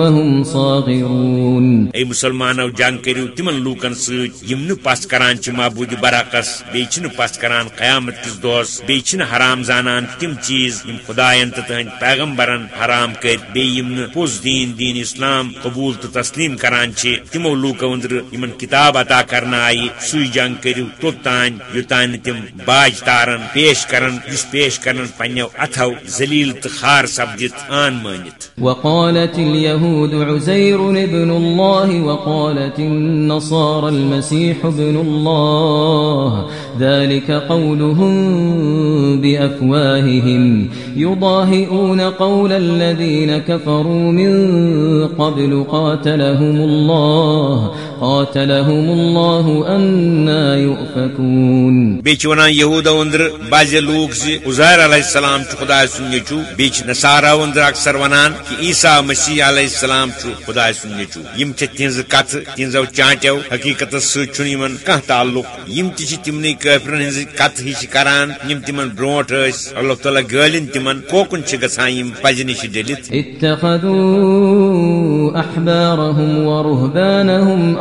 وهم صاغرون. اے مسلمانو جنگ کرو تمن لوکن ست یم نہ پس کران چھ معبود برعکس بیٚیہِ چھنہٕ پس کران قیامت کس دۄہس بیٚیہِ چھنہٕ حرام زانان تم چیز یم خدایَن تہٕ تہنٛدۍ پیغمبرن حرام کٔرۍ بیم پوز دین دین اسلام قبول تو تسلیم کران تمو لوکو اندر یمن کتاب عطا کرنا آئی، سوئی جنگ کرو توتان، یوتان تم باج تارن، پیش کرن اس پیش کرن پنو اتھو ذلیل تخار سبجت آن مانت وقالت اليهود عزير ابن الله وقالت النصارى المسيح ابن الله ذلك قولهم بأفواههم يضاهئون قول الذين كفروا من قبل قاتلهم الله قاتلهم الله أنا يؤفكون. بیچ ونان یہودا اندر باز لوگ زی عزیر علیہ السلام چھ خدا سن نیچو بیچ نصارا اندر اکثر ونان کہ عیسیٰ مسیح علیہ السلام چھ خدا سن نیچو یم چھ تنز کت تنزو چانٹیو حقیقت سچ چھن یمن کانٛہہ تعلق؟ یم تہ چھ تمنی کافرن ہنز کت ہش کران یم تمن برونٹ اس اللہ تعالی گالن تمن کوکن چھ گژھان یم پز نش ڈلت اتخذوا أحبارهم ورهبانهم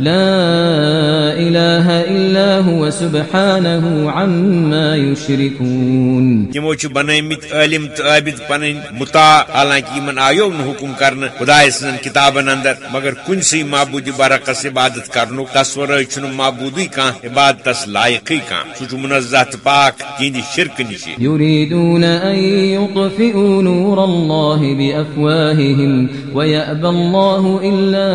لا إله إلا هو سبحانه عما يشركون. تمو چھ بنٲیمٕتۍ عٲلِم تہٕ عٲبِد پنٕنۍ مُتا حالانکہِ یِمن آیو نہٕ حُکُم کرنہٕ خداے سٕنٛدٮ۪ن کِتابن اندر مگر کُنسٕے معبوٗدِ برعکس عبادت کرنُک تس ورٲے چھُنہٕ معبوٗدٕے کانٛہہ عبادتس لایقٕے کانٛہہ سُہ چھُ منزہ پاک تِہنٛدِ شرکہٕ نِش يريدون أن يطفئوا نور الله بأفواههم ويأبى الله إلا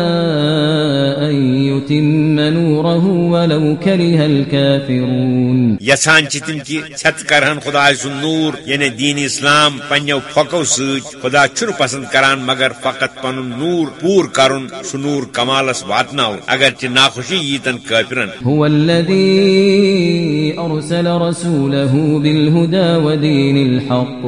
أن يتم نوره ولو كره الكافرون. یژھان چھِ تِم کہِ ژھٮ۪تہٕ کرہن خداے سُنٛد نوٗر یعنی دین اسلام پننیو پھۄکو سۭتۍ خدا چھُنہٕ پسند کران مگر فقط پنُن نوٗر پوٗرٕ کرُن سُہ نوٗر کمالس واتناوُن اگرچہِ ناخوشی ییٖتن کٲفرن هو الذي أرسل رسوله بالهدى ودين الحق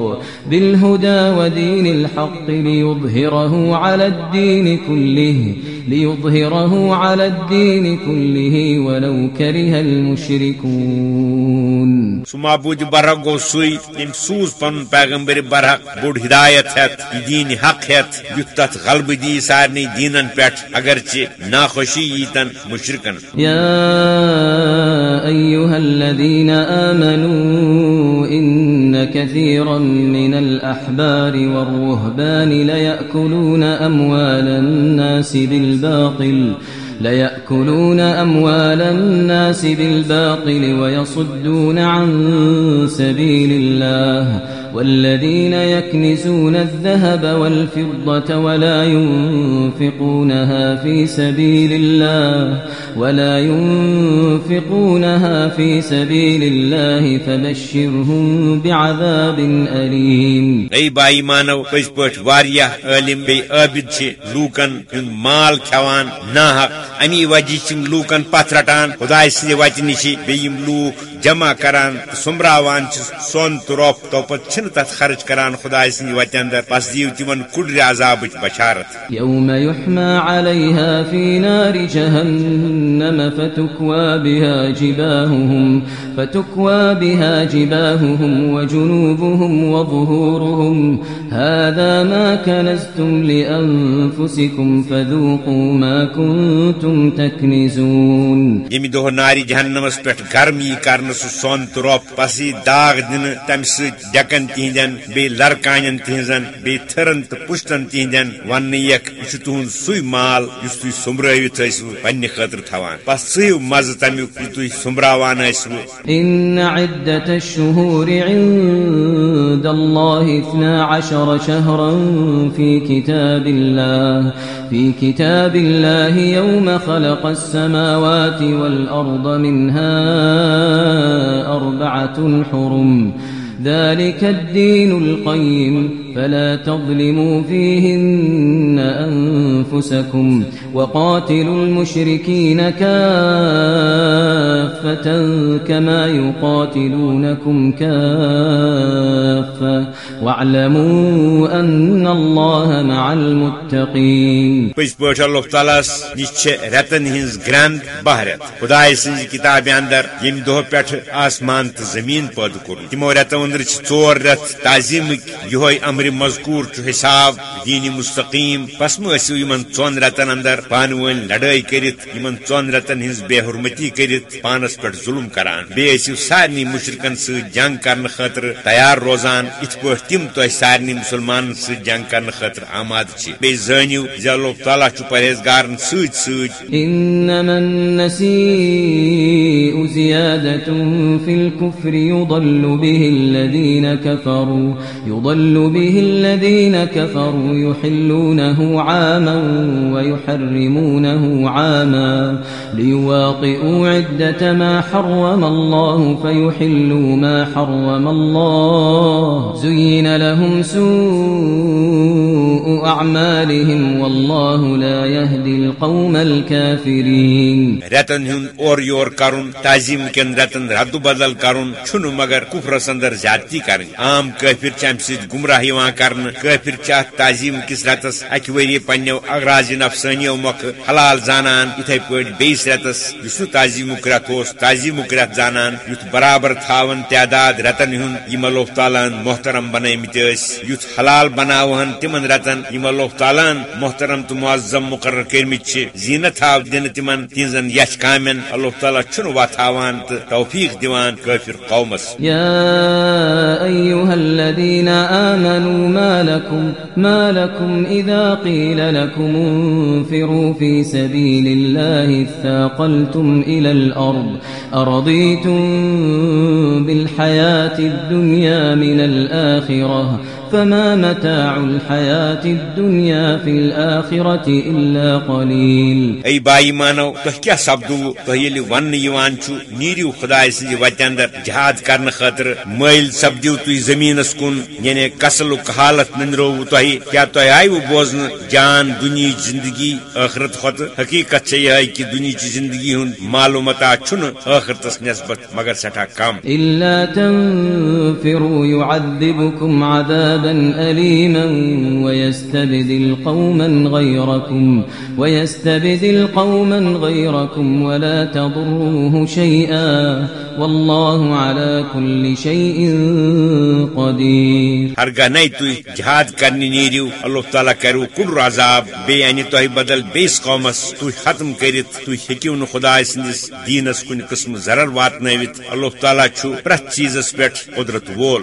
بالهدى ودين الحق ليظهره على الدين كله ليظهره على الدين كله ولو كره المشركون. برحق گوٚو سُے ییٚمۍ سوٗز پنُن پیغمبر برحق بوٚڑ ہدایت یہِ دیٖنِ حق ہٮ۪تھ یُتھ تتھ غلبہٕ دی سارنٕے دیٖنن پٮ۪ٹھ اگرچہِ ناخوشی ییٖتن مُشرکن. يا أيها الذين آمنوا إن كثيرا من الأحبار والرهبان ليأكلون أموال الناس بالباطل ليأكلون أموال الناس بالباطل ويصدون عن سبيل الله والذين يكنزون الذهب والفضة ولا ينفقونها في سبيل الله ولا ينفقونها في سبيل الله فبشرهم بعذاب أليم. اے بائی مانو پز پٲٹھۍ واریاہ عٲلِم بیٚیہِ عٲبِد چھِ لوٗکن ہُنٛد مال کھٮ۪وان ناحق امی وجہ چھِ یِم لوٗکن پتھ رٹان خداے سٕنٛدِ وتہِ نِش بیٚیہِ یِم لوٗکھ جمع کران تہٕ رۄپ تو پتہٕ چھِنہٕ تتھ خرچ کران خداے سٕنٛدِ وتہِ اندر بس دِیِو تِمن کُڑرِ عذابٕچ بشارت۔ يوم يحمى عليها في نار جهنم فتكوى بها جباههم فتكوى بها جباههم وجنوبهم وظهورهم هذا ما كنزتم لأنفسكم فذوقوا ما كنتم تكنزون ییٚمہِ دۄہ نارِ جہنمس پٮ۪ٹھ گرمی کرنہٕ سُہ سۄن تہٕ رۄپ پسی داغ دِنہٕ، تمہِ سۭتۍ ڈٮ۪کن تِہنٛدٮ۪ن، بیٚیہِ لرکانٮ۪ن تِہنٛزن، بیٚیہِ تھرن تہٕ پُشتن تِہنٛدٮ۪ن وننہٕ یکھ یہِ چھُ تُہُنٛد سُے مال یُس تُہۍ سوٚمبرٲوِتھ ٲسوٕ پننہِ خٲطرٕ تھاوان۔ بس ژٕیِو مزٕ تمیُک یہِ تُہۍ سوٚمبراوان ٲسوٕ۔ الشهور عند الله اثنا عشر شهرا في كتاب الله في كتاب الله يوم خلق السماوات والأرض منها أربعة حرم ذلك الدين القيم فلا تظلموا فيهن أنفسكم وقاتلوا المشركين كافة كما يقاتلونكم كافة واعلموا أن الله مع المتقين. پز پہ اللہ تعالیٰ نش رتن ہز گرند بہ رت خدائے سز کتاب اندر یم دہ پہ آسمان تو زمین پید کور تمو رتو اندر ژور رت تعظیم یہ امر مذکور چھ حساب دین مستقیم، پس مسو ان ژون رتن اندر پان ون لڑائی کرت ان ژون رتن ہز بے حرمتی کرت پانس پہ ظلم کران۔ بیسو سارے مشرقن ست جنگ کرنے خاطر تیار روزان ات پہ تم تہ سارے مسلمان ست جنگ کرنے خاطر آماد بی زانیو زی اللہ تعالیٰ چھ پرہیزگارن ست ست إنما النسيء زيادة في الكفر يضل به الذين كفروا يضل به به الذين كفروا يحلونه عاما ويحرمونه عاما ليواطئوا عدة ما حرم الله فيحلوا ما حرم الله زين لهم سوء أعمالهم والله لا يهدي القوم الكافرين رتن ہند اور یور کرن، تعظیم کن رتن، رد بدل کرن چھن مگر کفرس اندر زیادتی کرن۔ عام کافر چھ امہ سۭتۍ گمراہ یوان کرن کافر چھ تعظیم کس رتس اکہ ؤری پننیو اغراض نفسانیو مۄکھٕ حلال زانان، یتھے پٲٹھۍ بیٚیِس رٮ۪تس یُس نہٕ تعظیمُک رٮ۪تھ اوس تعظیمُک رٮ۪تھ زانان یُتھ برابر تھاون تعداد رٮ۪تن ہُنٛد یِم اللہ تعالیٰ ہن محترم بنٲمٕتۍ ٲسۍ یُتھ حلال بناوہن تِمن رٮ۪تن یِم اللہ تعالیٰ ہن محترم تہٕ معظم مقرر کٔرمٕتۍ چھِ زیٖنت تھاو دِنہٕ تِمن تِہنزن یش کامٮ۪ن اللہ تعالیٰ چھُنہٕ وتھاوان تہٕ توفیٖق دِوان کٲفر قومس۔ يا أيها الذين آمنوا ما لكم ما لكم إذا قيل لكم انفروا في سبيل الله اثاقلتم إلى الأرض أرضيتم بالحياة الدنيا من الآخرة فما متاع الحياة الدنيا في الآخرة إلا قليل اے بائی مانو کیا سپدو؟ تہ یل ون یوان چھو نیریو خدائے سٕنٛدِ وتہِ اندر جہاد کرنہٕ خٲطرٕ مٲلۍ سپدیو تُہۍ زٔمیٖنس کُن یعنی کسلُک حالت نندرووٕ تۄہہِ کیٛاہ تۄہہِ آیوٕ بوزنہٕ جان دُنیہٕچ زندگی ٲخرت کھۄتہٕ؟ حقیٖقت چھےٚ یِہے کہِ دُنیہچہِ زندگی ہُنٛد معلوٗمتا چھُنہٕ ٲخرتس نسبت مگر سٮ۪ٹھاہ کم۔ إلا تنفروا يعذبكم عذابا أليما ويستبدل قوما غيركم ويستبدل قوما غيركم ولا تضروه شيئا والله على كل شيء قدير ہرگاہ نئی تھی جہاد کرنے نیرو اللہ تعالیٰ کرو کل عذاب بی ان تہ بدل بیس قومس تھی ختم کرت تھی ہیکو نا خدا سندس دینس کن قسم ضرر واتنوت اللہ تعالیٰ چھو پرت چیزس پہ قدرت وول۔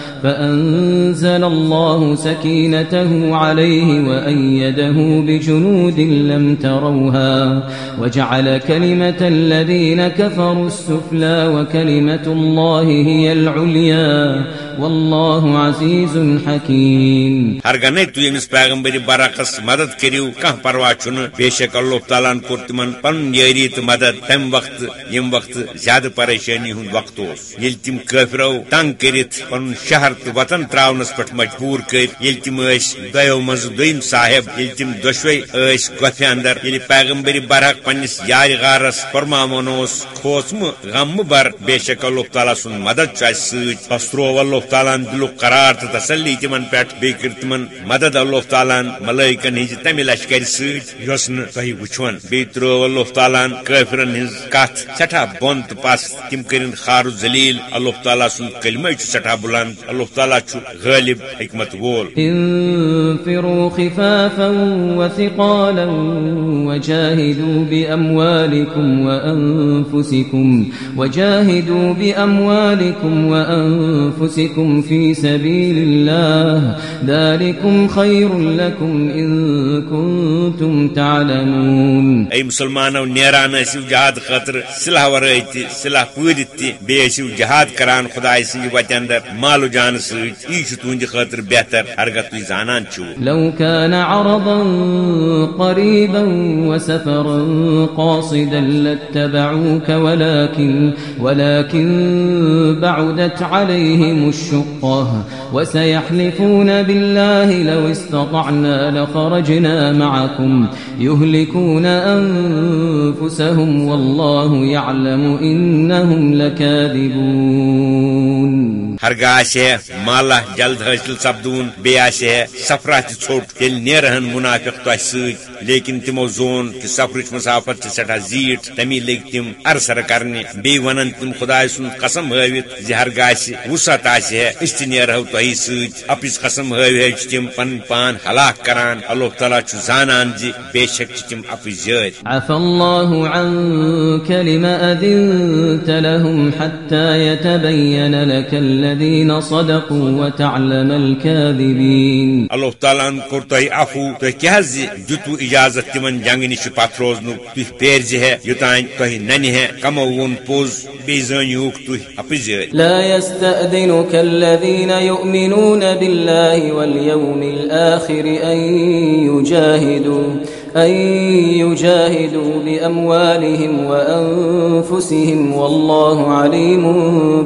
فأنزل الله سكينته عليه وأيده بجنود لم تروها وجعل كلمة الذين كفروا السفلى وكلمة الله هي العليا والله عزيز حكيم. ہرگاہ نئی تھی امس پیغمبر برعکس مدد کرو کھانا پرواہ چھ بے شک اللہ تعالیٰ کور تم پن یاری تو مدد. تم وقت، یم وقت زیادہ پریشانی ہند وقت اس یل تم قافرو تنگ کرت پن شہر تو وطن تراونس پہ مجبور کر یل تم دو مز دم صاحب یل تم دشوے گفہ اندر یل پیغمبر برحق پنس یار غارس فرماون اس کھوسم غم بر، بے شک اللہ تعالیٰ سن مدد چھ ست بس ترو اللہ تعالیٰ دلک قرار تو تسلی تمن پہ بی کر مدد اللہ تعالیٰ ملائکن ہز تمہ لشکر ست تہ وچھون بی ترو اللہ تعالیٰ قافرن ہز کت سٹھا بون تو پس، تم کرن خار ذلیل، اللہ تعالیٰ سن کلمہ سٹھا بلند۔ اللہ تعالیٰ غالب حکمت وول۔ انفروا خفافا وثقالا وجاهدوا بأموالكم وأنفسكم وجاهدوا بأموالكم وأنفسكم في سبيل الله ذلكم خير لكم إن كنتم تعلمون۔ اے مسلمانو نیران ٲسِو جہاد خٲطرٕ سلاح تہِ سلاح تہِ بیٚیہِ ٲسِو جہاد کران خداے سٕنٛدِ وتہِ اندر مالو جان جان ست یہ تہند خاطر بہتر اگر تھی زانان چھو۔ لو كان عرضا قريبا وسفرا قاصدا لاتبعوك، ولكن ولكن بعدت عليهم الشقة، وسيحلفون بالله لو استطعنا لخرجنا معكم، يهلكون أنفسهم والله يعلم إنهم لكاذبون۔ ہرگاہ آسہ مالا جلد حاصل سپدون بی آسہ سفرہ تہ ژھوٹ تیل نیرہن منافق تہ ست لیکن تمو زون کہ سفرچ مسافت سٹھا زیٹ تمی لگ تم ارسر کرنے بی ونن تم خدا سن قسم ہاوت زی ہرگاہ وسعت آسہ اس تہ نیرہو تہ ست اپز قسم ہاوت تم پن پان ہلاک کران۔ اللہ تعالیٰ چھ زانان زی بے شک تم اپز یاد الله الذين صدقوا وتعلم الكاذبين. اللہ تعالیٰ کور تہ عفو دتو اجازت تمن جنگ نش پت روزن تھی پیر زہ یوتان تہ ننہ کمو وون پوز تہ اپز یاد لا يستأذنك الذين يؤمنون بالله واليوم الآخر أن يجاهدوا أن يجاهدوا بأموالهم وأنفسهم والله عليم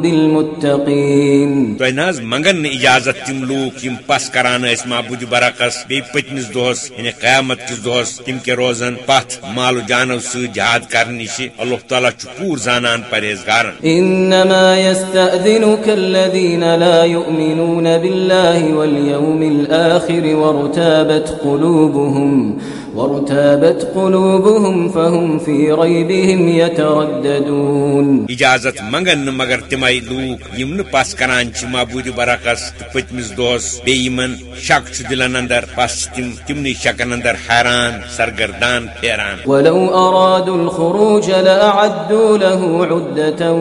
بالمتقين. تہ ناز منگن نہ اجازت تم لوک یم پس کران اس معبود برعکس بی پتمس دوس یعنی قیامت کس دوس تم کے روزن پت مال جانو س جہاد کرنے نش اللہ تعالیٰ چھ پور زانان پرہیزگارن. إنما يستأذنك الذين لا يؤمنون بالله واليوم الآخر وارتابت قلوبهم وارتابت قلوبهم فهم في ريبهم يترددون. اجازت منگن مگر تمے لوک یم نہ پس کران چھ معبود برعکس پتمس دوس بی یمن شک چھ دلن اندر چھ تم تمنی شکن اندر حیران سرگردان پھیران ولو أرادوا الخروج لأعدوا له عدة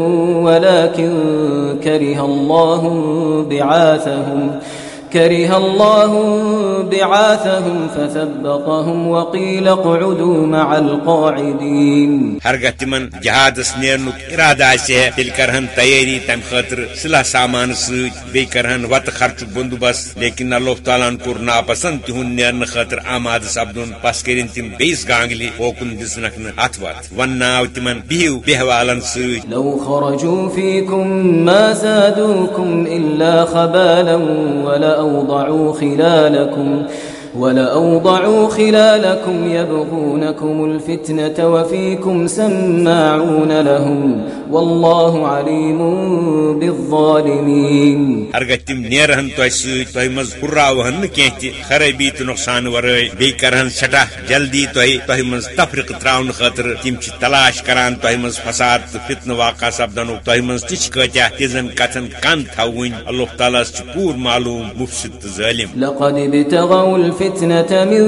ولكن كره الله بعاثهم كره الله بعاثهم فثبطهم وقيل اقعدوا مع القاعدين. ہرگہ تمن جہادس نیرنک ارادہ آسہ تیل کرہن تیاری تم خاطر صلاح سامان ست بی کرہن وت خرچ بندوبست لیکن اللہ تعالیٰ کور ناپسند تہند نیرن خاطر آماد سپدن پس کرن تم بیس گانگلی اوکن دسنک ات وت ون ناو تمن بہو بہوالن ست لو خرجوا فيكم ما زادوكم إلا خبالا ولأوضعوا خلالكم ولأوضعوا خلالكم يبغونكم الفتنة وفيكم سماعون لهم والله عليم بالظالمين ہرگہ تم نیرہن تہ ست تہ مز کینہ تہ خرابی تو نقصان ورائے بی کرہن سٹھا جلدی تہ تہ مز تفرق تراون خاطر تم چھ تلاش کران تہ مز فساد تو فتنہ واقع سپدن تہ مز تچ کتیا تزن کتن کن تھوین اللہ تعالیٰ چھ پور معلوم مفسد ظالم. لقد ابتغوا الفتنة من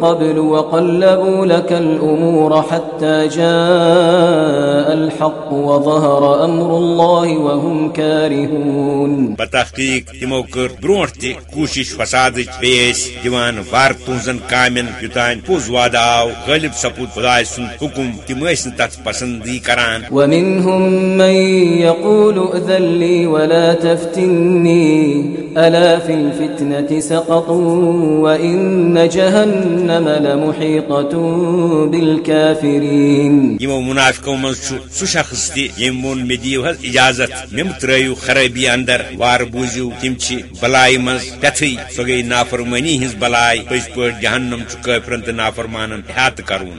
قبل وقلبوا لك الأمور حتى جاء الحق وظهر أمر الله وهم كارهون. بتحقیق تمو کر برونٹ تہ کوشش فساد بیس دیوان وار تہذن کامن یوتان پوز غالب سپود خدائے سن حکم تم نہٕ تتھ پسندی کران. ومنهم من يقول ائذن لي ولا تفتني ألا في الفتنة سقطوا وإن جهنم لمحيطة بالكافرين. یمو منافقو چھُ سُہ شخص تہِ ییٚمۍ ووٚن مےٚ دِیِو حظ اجازت. مےٚ ترٲیِو خرٲبی اندر، وار بوٗزِو تِم چھِ بلاے منٛز. پٮ۪تھٕے سۄ گٔے نافرمٲنی ہٕنٛز بلاے پٔزۍ جہنم چھُ کٲفرن تہٕ نافرمانن احاطہٕ کرُن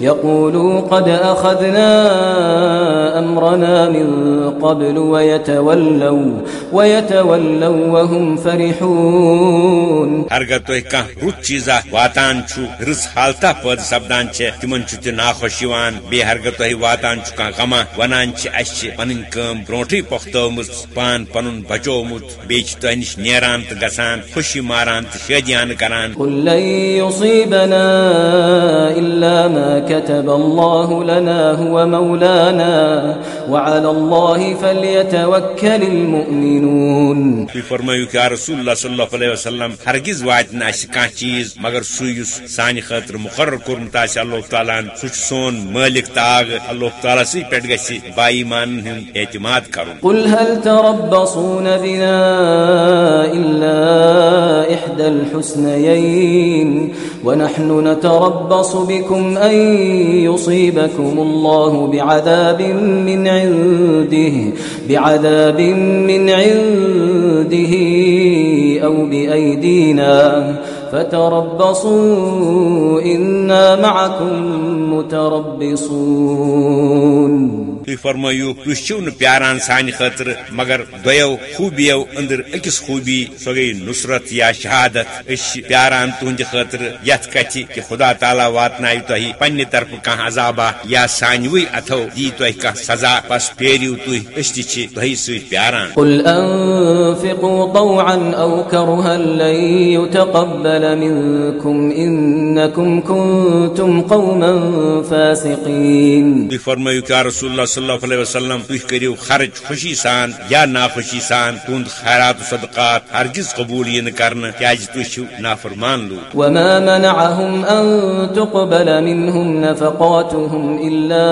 يقولوا قد أخذنا أمرنا من قبل ويتولوا ويتولوا وهم فرحون. ہرگہ تۄہہِ کانٛہہ رُت چیٖزا واتان چھُ رٕژ حالتا پٲدٕ سپدان تِمن تہِ یِوان بیٚیہِ ہرگہ تۄہہِ واتان چھُ کانٛہہ غما ونان چھِ پنٕنۍ کٲم برونٹھٕے پۄختٲومٕژ پان پنُن بچومُت بیٚیہِ چھِ تۄہہِ نِش نیران تہٕ گژھان خوشی ماران تہٕ شٲدیانہٕ کران۔ يصيبنا إلا ما كتب الله لنا هو مولانا وعلى الله فليتوكل المؤمنون۔ تھی فرمائیو کہ رسول اللہ صلی اللہ علیہ وسلم وسلم ہرگز وات کان چیز، مگر سو سانہ خاطر مقرر کورمت اللہ تعالیٰ سہ سون مالک تاغ اللہ تعالیٰ سی پہ گھ با ایمان ہند اعتماد کرن۔ ونحن نتربص بكم أن يصيبكم الله بعذاب من عنده، بعذاب من عنده أو بأيدينا فتربصوا إنا معكم متربصون تھی فرمائیو تھی چھو پیاران سانہ خاطر مگر دویو خوبیو اندر اکس خوبی سو گئی نصرت یا شہادت۔ اس پیاران تہند خاطر یت کتھ کہ خدا تعالی واتن تہ پنہ طرف کان عذابہ یا سانوی اتھو دی تہ کان سزا۔ بس پیریو تھی اس تہ تہ سی پیاران۔ قل انفقوا طوعا او كرها لن يتقبل منكم انكم كنتم قوما فاسقين۔ فرمائیو کہ رسول اللہ صلی اللہ علیہ وسلم تھی کرو خرچ خوشی سان یا ناخوشی سان تہد خیرات و صدقات ہرگز قبول یہ کرنا کیاز تھی نافرمان لوگ وما منعهم أن تقبل منهم نفقاتهم إلا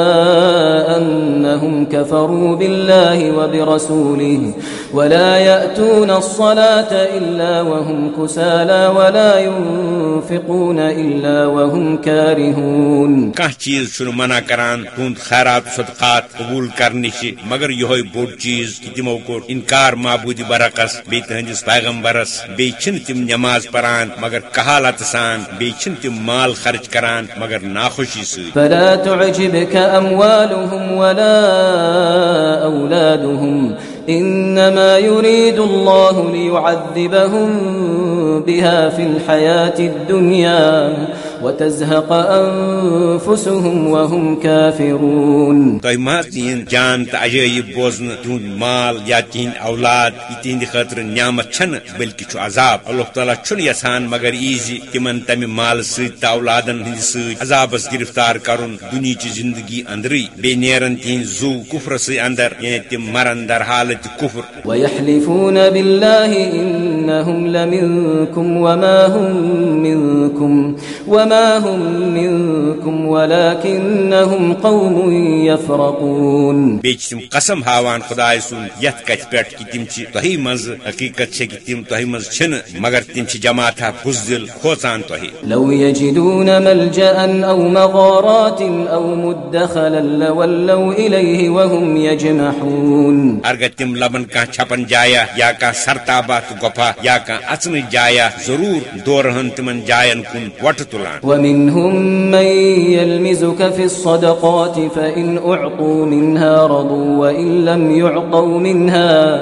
أنهم كفروا بالله وبرسوله ولا يأتون الصلاة إلا وهم كسالا ولا ينفقون إلا وهم كارهون۔ کانٛہہ چیز چھُنہٕ منع کران تہد خیرات صدقات قبول کرنے مگر یہ بوڑ چیز کہ تمو کوٚر انکار معبود برعکس بی تہندس پیغمبرس، بی تم نماز پران، مگر کہالت سان، بی تم مال خرچ کران، مگر ناخوشی سۭتۍ فلا تعجبك أموالهم ولا أولادهم إنما يريد الله ليعذبهم بها في الحياة الدنيا وتزهق أنفسهم وهم كافرون. تہ ما تہند جان تو عجائب بوزن تہد مال یا تہند اولاد تہند خاطر نعمت چھن بلکہ چھ عذاب. اللہ تعالیٰ چھن یسان مگر ایزی تمن تمہ مال ست تو اولادن ہند ست عذابس گرفتار کرن دنیچ زندگی اندری. بی نیرن تہند زو کفر سی اندر یعنی تم مرن در حالت کفر. ويحلفون بالله إنهم لمنكم وما هم منكم. وما هم منكم ولكنهم قوم يفرقون بیچ قسم ہاوان خدائے سن یت کت پہ کہ تم تہی مز حقیقت چھ کہ تم تہی مز چھن مگر تم چھ جماعت بزدل کھوژان تہی لو يجدون ملجأ أو مغارات أو مدخلا لولوا إليه وهم يجمحون اگر تم لبن کان چھپن جایا یا کان سرتابا تو گفا یا کان اچن جایا ضرور دورہن تمن جاین کن وٹ تلان۔ ومنهم من يلمزك في الصدقات فإن أعطوا منها رضوا وإن لم يعطوا منها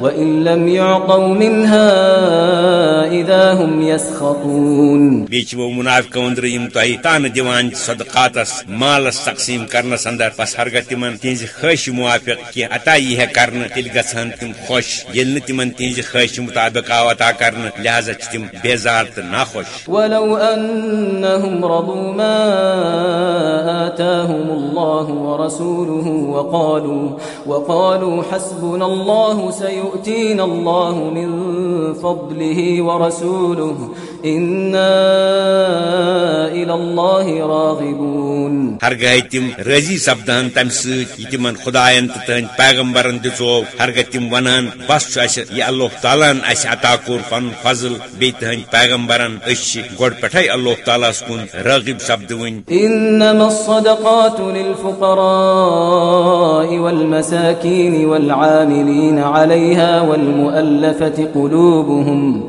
وإن لم يعطوا منها إذا هم يسخطون منافق اندر یم تہ تان دیوان صدقاتس مالس تقسیم کرنس اندر بس ہرگہ تمن تہذ خواہش موافق کی عطا یہ کرن تیل گھن تم خوش یل نہ تمن تہذ خواہش مطابق آو عطا کرن لہذا چھ تم بیزار تو ناخوش۔ ولو أنهم رضوا ما آتاهم الله ورسوله وقالوا وقالوا حسبنا الله سيؤتينا الله من فضله ورسوله إنا إلى الله راغبون. ہرگہ تم رضی سپدان تم ست یہ تمن تو تہند پیغمبرن دژو ہرگہ تم ونان بس چھ اسہ یہ اللہ تعالیٰ عطا کور پن فضل بی تہند پیغمبرن اس گوڑ پٹھے اللہ تعالیٰ کن راغب سپدون إنما الصدقات للفقراء والمساكين والعاملين عليها والمؤلفة قلوبهم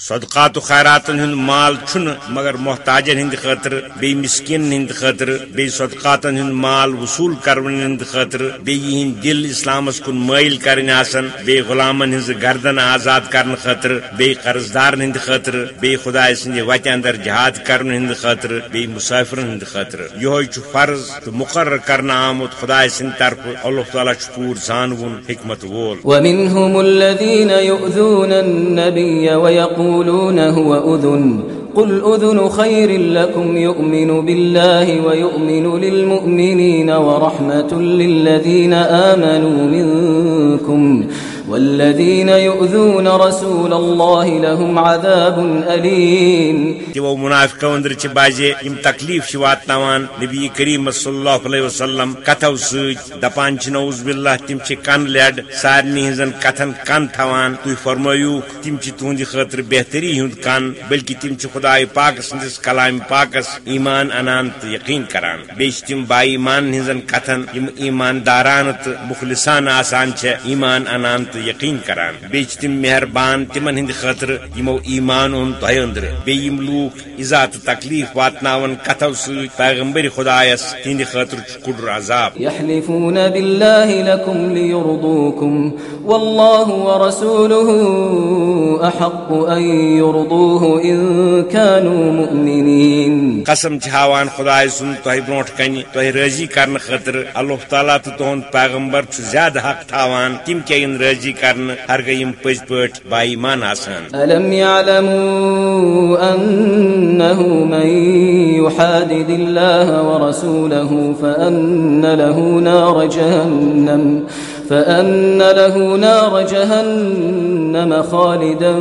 صدقات و خیراتن ہند مال چھن مگر محتاجن ہند خاطر بی مسکین ہند خاطر بی صدقاتن ہند مال وصول کرن ہند خاطر بی دل اسلامس کن مائل کرن آسن بی غلامن ہند گردن آزاد کرن خاطر بی قرضدارن ہند خاطر بی خدا سند وتہ اندر جہاد کرن ہند خاطر بی مسافرن ہند خاطر یہ چھ فرض تو مقرر کرنا آمت خدا سند طرف اللہ تعالیٰ پور زانون، حکمت وول۔ ومنهم الذين يؤذون النبي ويقولون يقولون هو أذن. قل أذن خير لكم يؤمن بالله ويؤمن للمؤمنين ورحمة للذين آمنوا منكم. والذين يؤذون رسول الله لهم عذاب أليم تمو منافق اندر چھ بازے یم تکلیف چھ واتناوان نبی کریم صلی اللہ علیہ وسلم کتھو سۭتۍ دپان چھ نعوذ باللہ تم چھ کن لڈ سارنی ہنزن کتھن کن تھاوان تُہۍ فرمٲیِو تم چھ تہنٛدِ خٲطرٕ بہتری ہُنٛد کن بلکہ تم چھ خدائے پاک سندس کلام پاکس ایمان انان تہٕ یقین کران بیٚیہِ چھِ تم با ایمان ہنزن کتھن یم ایمان داران تہٕ مخلصان آسان چھ ایمان انان تو تہٕ یقین کران۔ بیٚیہِ چھِ تم مہربان تمن ہٕنٛدِ خٲطرٕ یمو ایمان اوٚن تۄہہِ أنٛدرٕ بیٚیہِ یِم لوٗکھ اِزا تہٕ تکلیف واتناون کتھو سۭتۍ پیغمبر خدایس تہنٛدِ خٲطرٕ چھُ کُڈُر عذاب۔ يحلفون بالله لكم ليرضوكم والله ورسوله أحق أن يرضوه إن كانوا مؤمنين قسم چھ ہاوان خدائے سن تہ برونٹ کنہ تہ راضی کرنے خاطر اللہ تعالیٰ تو تہد پیغمبر چھ زیادہ حق تھاوان۔ تم کی ان راضی؟ کرنے ہرگہ یم پز پٹ با آسان۔ يعلموا من يحادد الله ورسوله له نار جهنم، فأن له نار جهنم خالدا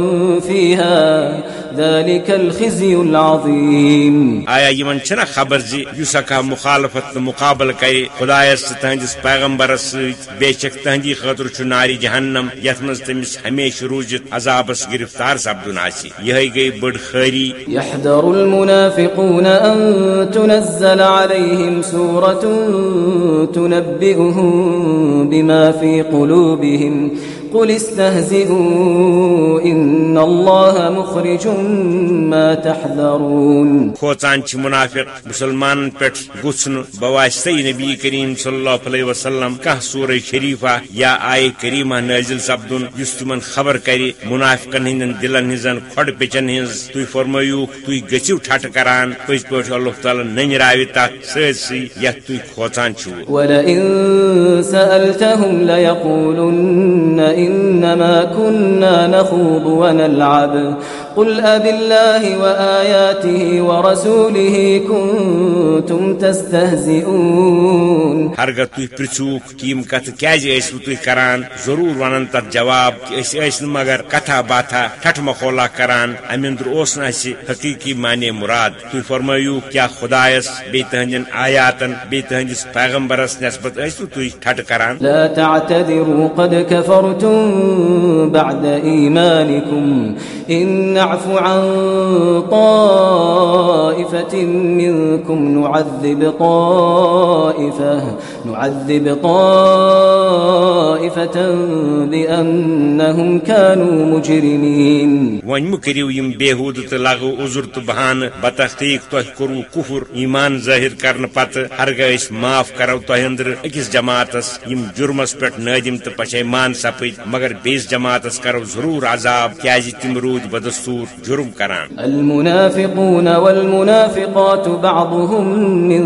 فيها. ذلك الخزي العظيم. آیا یمن چھنا خبر زی یس اکا مخالفت مقابل کرِ خدایس تہٕ تہنٛدِس پیغمبرس سۭتۍ بے شک تہنٛدی خٲطرٕ چھُ ناری جہنم یتھ منٛز تٔمِس ہمیشہ روٗزِتھ عذابس گرفتار سپدُن آسہِ یِہے گٔے بٔڑ خٲری يحذر المنافقون أن تنزل عليهم سورة تنبئهم بما في قلوبهم قل استهزئوا إن الله مخرج ما تحذرون. کھوژان چھ منافق مسلمان پٮ۪ٹھ گوٚژھ نہٕ بواسطے نبی کریم صلی اللہ علیہ وسلم کانٛہہ سورہ شریفہ یا آیہ کریمہ نازل سپدُن یُس تمن خبر کرِ منافقن ہٕنٛدٮ۪ن دلن ہٕنٛزن کھۄڈ پیچن ہٕنٛز تُہۍ فرمٲیوٗکھ تُہۍ گٔژھِو ٹھٹھٕ کران پٔزۍ پٲٹھۍ اللہ تعالیٰ ننراوِ تتھ سٲرسٕے یتھ تُہۍ کھوژان چھِو إنما كنا نخوض ونلعب. قل أب الله وآياته ورسوله كنتم تستهزئون ہرگہ تُہۍ پرژھوٗکھ کہ یم کتھ کیازِ ٲسوٕ تُہۍ کران؟ ضروٗر ونن تتھ جواب ٲسۍ نہٕ مگر کتھا باتھا ٹھٹھ مخولا کران۔ امہِ اندر اوس نہٕ اسہِ حقیقی معنی مراد۔ تُہۍ فرمٲیوٗکھ کیاہ خدایس بیٚیہِ تہنٛدٮ۪ن آیاتن بیٚیہِ تہنٛدِس پیغمبرس نسبت ٲسوٕ تُہۍ ٹھٹھ کران؟ لا تعتذروا قد كفرتم بعد إيمانكم إن نعف عن طائفة منكم، نعذب طائفة نعذب طائفة بأنهم كانوا مجرمين. وۄنۍ مہ کٔرِو یِم بےحوٗد تہٕ لغو عذر تہٕ بہانہٕ بتحقیق تۄہہِ کوٚروٕ کُفُر، ایمان ظٲہِر کرنہٕ پتہٕ، ہرگاہ أسۍ معاف کرو تۄہہِ أنٛدرٕ أکِس جماعتس، یِم جُرمس پٮ۪ٹھ نٲدِم تہٕ پشیمان سپٕدۍ، مگر بیٚیِس جماعتس کرو ضروٗر عذاب، کیازِ تِم روٗدۍ بدستوٗر۔ جُرم کران۔ المنافقون والمنافقات بعضهم من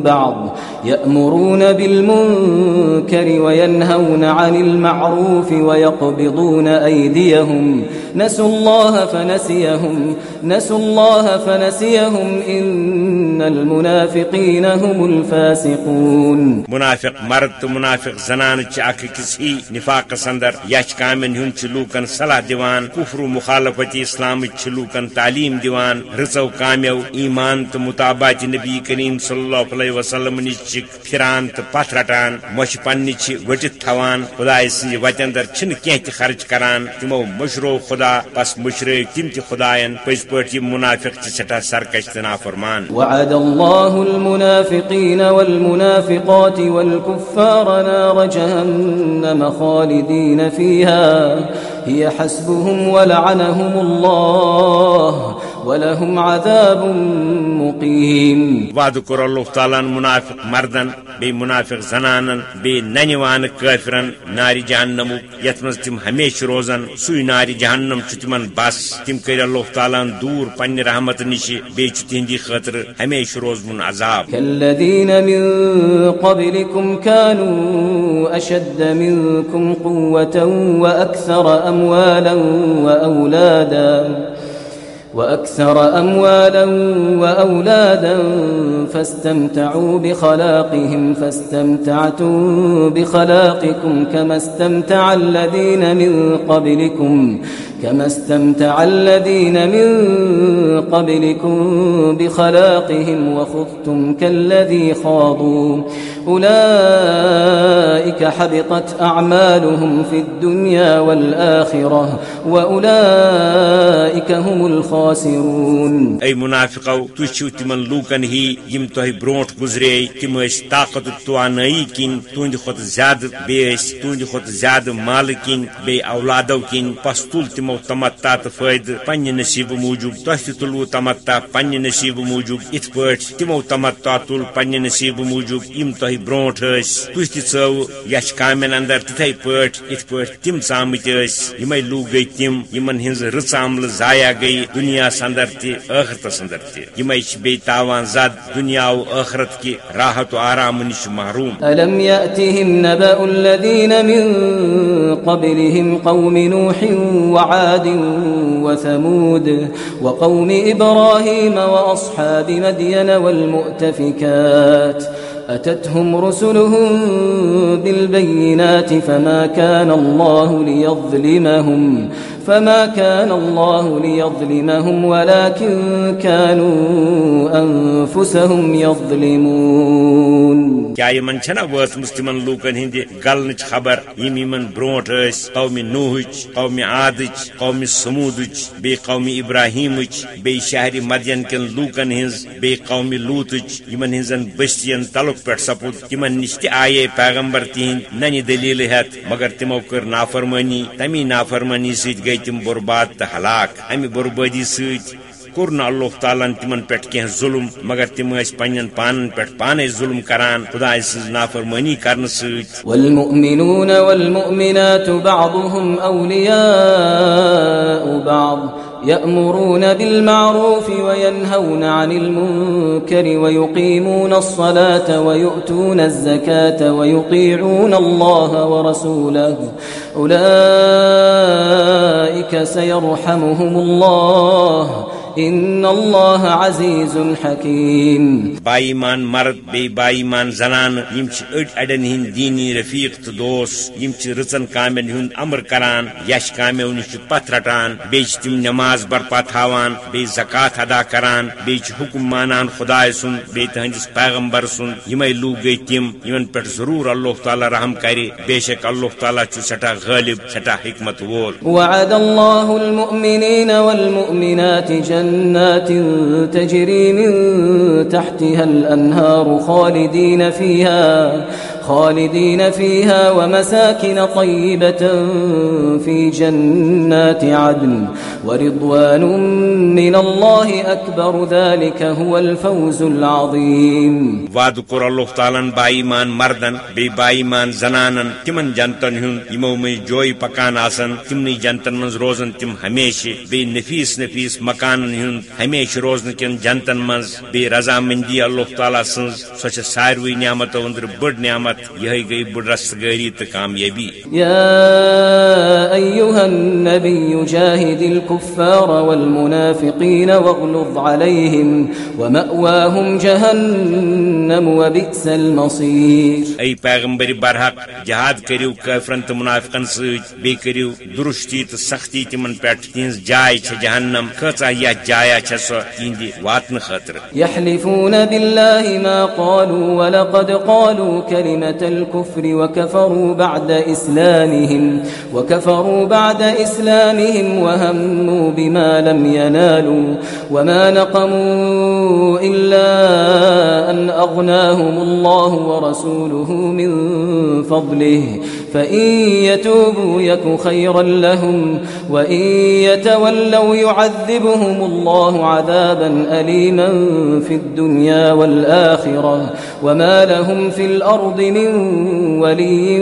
بعض يأمرون بالمنكر وينهون عن المعروف ويقبضون أيديهم نسوا الله فنسيهم، نسوا الله فنسيهم، إن المنافقين هم الفاسقون. منافق مرد، منافق زنان چھ اکھ أکِس ہی نفاقس اندر یچ کامن ہُنٛد چھُ لوٗکن صلاح دِوان کفر و اسلام چھُ لوٗکن تعلیٖم دِوان رٕژو کامیو ایمان تہٕ مطابات نبی کریم صلی اللہ علیہ وسلم نِش چھِکھ پھران تہٕ پتھ رٹان مۄچھ پننہِ چھِ ؤٹِتھ تھاوان خدایہِ سٕنٛدِ وتہِ اندر چھِنہٕ کینٛہہ خرچ کران، تِمو مشرو خدا بس مشرٲے تِم تہِ خدایَن پٔزۍ پٲٹھۍ یِم منافق چھِ سٮ۪ٹھاہ سرکش تہٕ نافرمان وعد الله المنافقين والمنافقات والكفار نار جهنم خالدين فيها هي حسبهم ولعنهم الله ولهم عذاب مقيم. وعد کور اللہ تعالیٰ منافق مردن بی منافق زنانن بی ننوان کافرن ناری جہنم یت مز تم ہمیشہ روزن سوی ناری جہنم چھ تمن بس۔ تم کر اللہ تعالیٰ دور پنہ رحمت نش بی تہندی خاطر ہمیشہ روزمن عذاب۔ كالذين من قبلكم كانوا أشد منكم قوة وأكثر أموالا وأولادا وأكثر أموالا وأولادا فاستمتعوا بخلاقهم، فاستمتعتم بخلاقكم كما استمتع الذين من قبلكم، كما استمتع الذين من قبلكم بخلاقهم وخذتم كالذي خاضوا. أولئك حبطت أعمالهم في الدنيا والآخرة وأولئك هم الخاسرون. اے منافقو تھی چھو تمن لوکن ہی یم تہ برونٹ گزرے تم اس طاقت توانائی کن تہند کھت زیادہ بیس تہند کھت زیادہ مال کن بے اولادو کن پس تل تمو تمتا تو فائدہ پنہ نصیب موجود تہ تلو تمتا پنہ نصیب موجود ات پٹ تمو تمتا تل پنہ نصیب موجود یم تہ برونٹ اس تہ تہ ژو یچ کامن اندر تتھے پٹ ات پٹ تم ژامت اس یمے لوگ گئی تم، یمن ہنز رٕژ عمل ضایع گئی دنیا اندر تہ ٲخرتس اندر تہ۔ یمے چھ بیٚیہِ تاوان زد دنیا و ٲخرت کہِ راحت و آرام نش محروم۔ ألم يأتهم نبأ الذين من قبلهم قوم نوح وعاد وثمود وقوم إبراهيم وأصحاب مدين والمؤتفكات أتتهم رسلهم بالبينات فما كان الله ليظلمهم فما كان الله ليظلمهم ولكن كانوا أنفسهم يظلمون کیا یمن چھنا وٲژمٕژ تمن لوٗکن ہٕنٛدِ گلنٕچ خبر؟ یم یمن برونٛٹھ ٲسۍ قومہِ نوٗہٕچ قومہِ عادٕچ قومہِ سموٗدٕچ بیٚیہِ قومہِ ابراہیٖمٕچ بیٚیہِ شہرِ مدین کٮ۪ن لوٗکن ہٕنٛز بیٚیہِ قومہِ لوٗتٕچ، یمن ہٕنٛزن بستین تلُک پٮ۪ٹھ سپُد تمن نش تہِ آیے پیغمبر تہنٛدۍ ننہِ دلیٖلہٕ ہٮ۪تھ مگر تمو کٔر نافرمٲنی، تمی نافرمٲنی سۭتۍ گٔیہِ تم برباد تو ہلاک۔ امہ بربادی سۭتۍ کوٚر اللہ تعالیٰ تمن پہ کی ظلم، مگر تم پن پان پہ پانے ظلم کران۔ خدا سز نافرمانی کرنے سۭتۍ۔ يأمرون بالمعروف وينهون عن المنكر ويقيمون الصلاة ويؤتون الزكاة ويطيعون الله ورسوله. أولئك سيرحمهم الله. إن الله عزيز حكيم. بائیمان مرد بی بائیمان زنان یم چھ اڑ اڑن ہند دینی رفیق تو دوس یم چھ رچن کامن ہند امر کران یش کامیو نش پتھ رٹان بی چھ تم نماز برپا تھاوان بی زکات ادا کران بی چھ حکم مانان خدائے سن بی تہندس پیغمبر سن یمے لوگ گئی تم یمن پہ ضرور اللہ تعالی رحم کرے بے شک اللہ تعالی چھ سٹا غالب سٹا حکمت وول. وعد الله المؤمنين والمؤمنات جنات جنات تجري من تحتها الأنهار خالدين فيها خالدين فيها ومساكن طيبة في جنات عدن ورضوان من الله أكبر ذلك هو الفوز العظيم وعد کور اللہ تعالیٰ بائیمان مردن بی بائیمان زنانن، تمن جنتن ہن یمو میں جوئی پکان آسن، تمنی جنتن من روزن تم ہمیشہ بی نفیس نفیس مکانن ہن ہمیشہ روزن کن جنتن من بی رضامندی اللہ تعالیٰ سنز، سوچ ساروی نعمت اندر بڑ نعمت یہ گئی رستگاری تو کامیابی۔ الكفار والمنافقين واغلظ عليهم ومأواهم جهنم وبئس المصير اے پیغمبر برحق جہاد کریو کافرن تو منافقن ست بی کریو درستی تو سختی تمن پٮ۪ٹھ تہذ جائے چھ جہنم کۭژاہ یتھ جایا چھ سۄ تہندِ واتنہٕ خٲطرٕ۔ يحلفون بالله ما قالوا ولقد قالوا كلمة الكفر وكفروا بعد إسلامهم، وكفروا بعد إسلامهم وهموا بما لم ينالوا، وما نقموا إلا أن أغناهم الله ورسوله من فضله. فإن يتوبوا يك خيرا لهم وإن يتولوا يعذبهم الله عذابا أليما في الدنيا والآخرة وما لهم في الأرض من ولي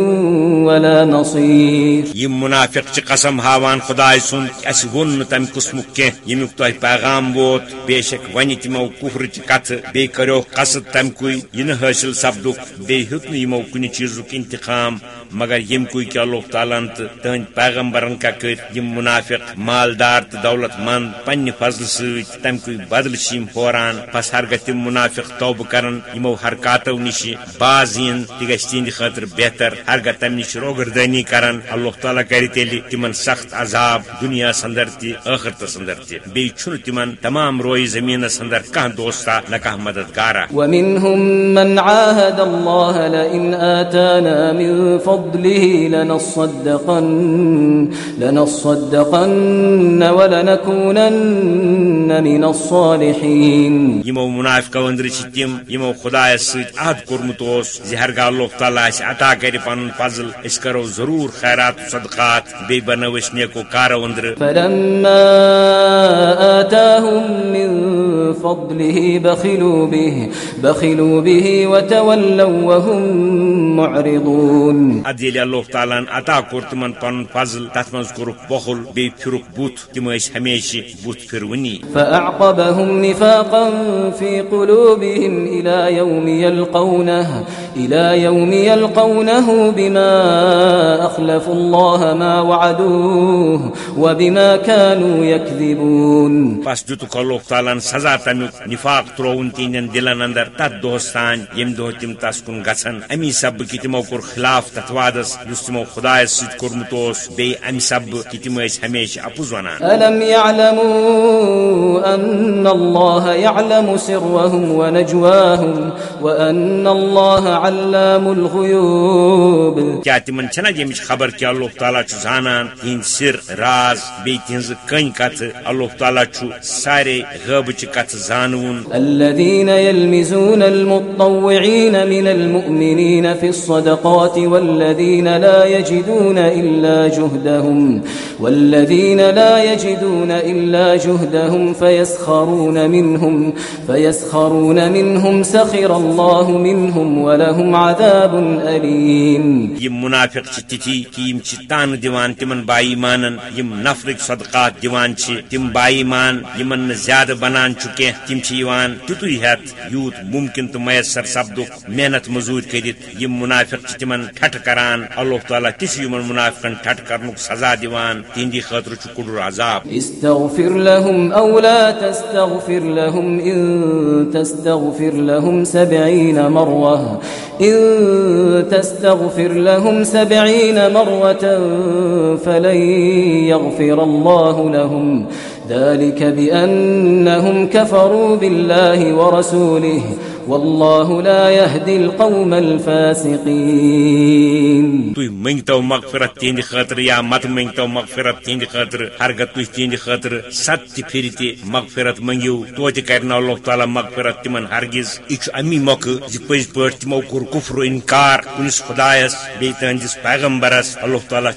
ولا نصير یم منافق چھ قسم ہاوان خدائے سن اس ون تم قسمک کی یمیک تہ پیغام ووت بے شک ون تمو کفر چ کت بے کرو قصد تم کوئی یہ حاصل سپدک بے ہیوت یمو کن چیزک انتقام۔ مگر یم کوئی کہ اللہ تعالیٰ تو تہند پیغمبرن کا کر یم منافق، مالدار تو دولت مند پنہ فضل ست تم کوئی بدل شیم ہوران پس ہرگہ تم منافق توبہ کرن، یمو حرکاتو نش باز ین تہ گژھِ خاطر بہتر ہرگہ تم نش روگردانی کرن۔ اللہ تعالیٰ کر تیل تمن سخت عذاب دنیا اندر تہ ٲخرتس اندر تہ بیٚیہِ تمن تمام روی زمینس اندر کانٛہہ دوستا، نہ کانٛہہ مددگارا۔ ومنهم من عاهد الله لئن آتانا من فضله لنصدقن لنصدقن ولنكونن من الصالحين. یمو منافقو اندر چھ تم یمو خدایس سۭتۍ عہد کوٚرمُت اوس زِ ہرگاہ اللہ تعالیٰ اَسہِ عطا کرِ پنُن فضل أسۍ کرو ضروٗر خیرات و صدقات بیٚیہِ بنو أسۍ نیکو کارو اندر فلما آتاهم من فضله بخلوا به بخلوا به وتولوا وهم معرضون. اد ییٚلہِ اللہ تعالیٰ عطا کوٚر تِمن پنُن فضل تتھ منٛز کوٚرُکھ بۄخُل بیٚیہِ پھِرُکھ بُتھ تِم ٲسۍ ہمیشہِ بُتھ پھِروٕنی فأعقبهم نفاقا في قلوبهم إلى يوم يلقونه إلى يوم يلقونه بما أخلفوا الله ما وعدوه وبما كانوا يكذبون. بس دتک اللہ تعالیٰ سزا تمیُک نفاق ترٛووُن تہنٛدٮ۪ن دلن اندر تتھ دۄہس تانۍ ییٚمہِ دۄہ تِم تس کُن گژھن امی سببہٕ کہِ تِمو کوٚر خلاف تتھ وعدس یُس تِمو خدایس سۭتۍ کوٚرمُت اوس بیٚیہِ امہِ سببہٕ کہِ تِم ٲسۍ ہمیشہِ اپُز ونان ألم يعلموا أن الله يعلم سرهم ونجواهم وأن الله علام الغيوب؟ کیا تمن چھنا یمچ خبر کہ اللہ تعالیٰ چھ زانان تہند سر راز بی تہذ کن کت اللہ تعالیٰ چھ سارے غٲبچ کت زانون. الذين يلمزون المطوعين من المؤمنين في الصدقات والذين لا يجدون إلا جهدهم، والذين لا يجدون إلا جهدهم فيسخرون منهم فيسخرون منهم سخر الله منهم ولهم عذاب أليم. یم منافق چھ تتھی کہ تان دیوان تمن بائی مانن یم نفرک صدقات دیوان چھ تم بائی مان یمن بنان چھ تم چھ یوان تیتوی ہت یوت ممکن تو میسر سپدک محنت مزور کرت یم منافق چھ تمن ٹھٹ کران، اللہ تعالیٰ تس یمن منافقن ٹھٹ کرنک سزا دیوان تہندی خاطر چھ کڑر عذاب۔ استغفر لهم أو لا تستغفر لهم إن تستغفر لهم سبعين مرة إن تستغفر لهم سبعين مرة فلن يغفر الله لهم۔ ذلك بأنهم كفروا بالله ورسوله۔ والله لا يهدي القوم الفاسقين. تھی منگتو مغفرت تہند خاطر یا مت منگتو مغفرت تہند خاطر ہرگہ تھی تہند خاطر ست تہ پھر تہ مغفرت منگیو توتہ کرنا اللہ تعالیٰ مغفرت تمن ہرگز یہ امی موقع زِ پز پٲٹھۍ تمو کوٚر کفر انکار کُنس خدایس بیٚیہِ تہنٛدِس پیغمبرس اللہ تعالیٰ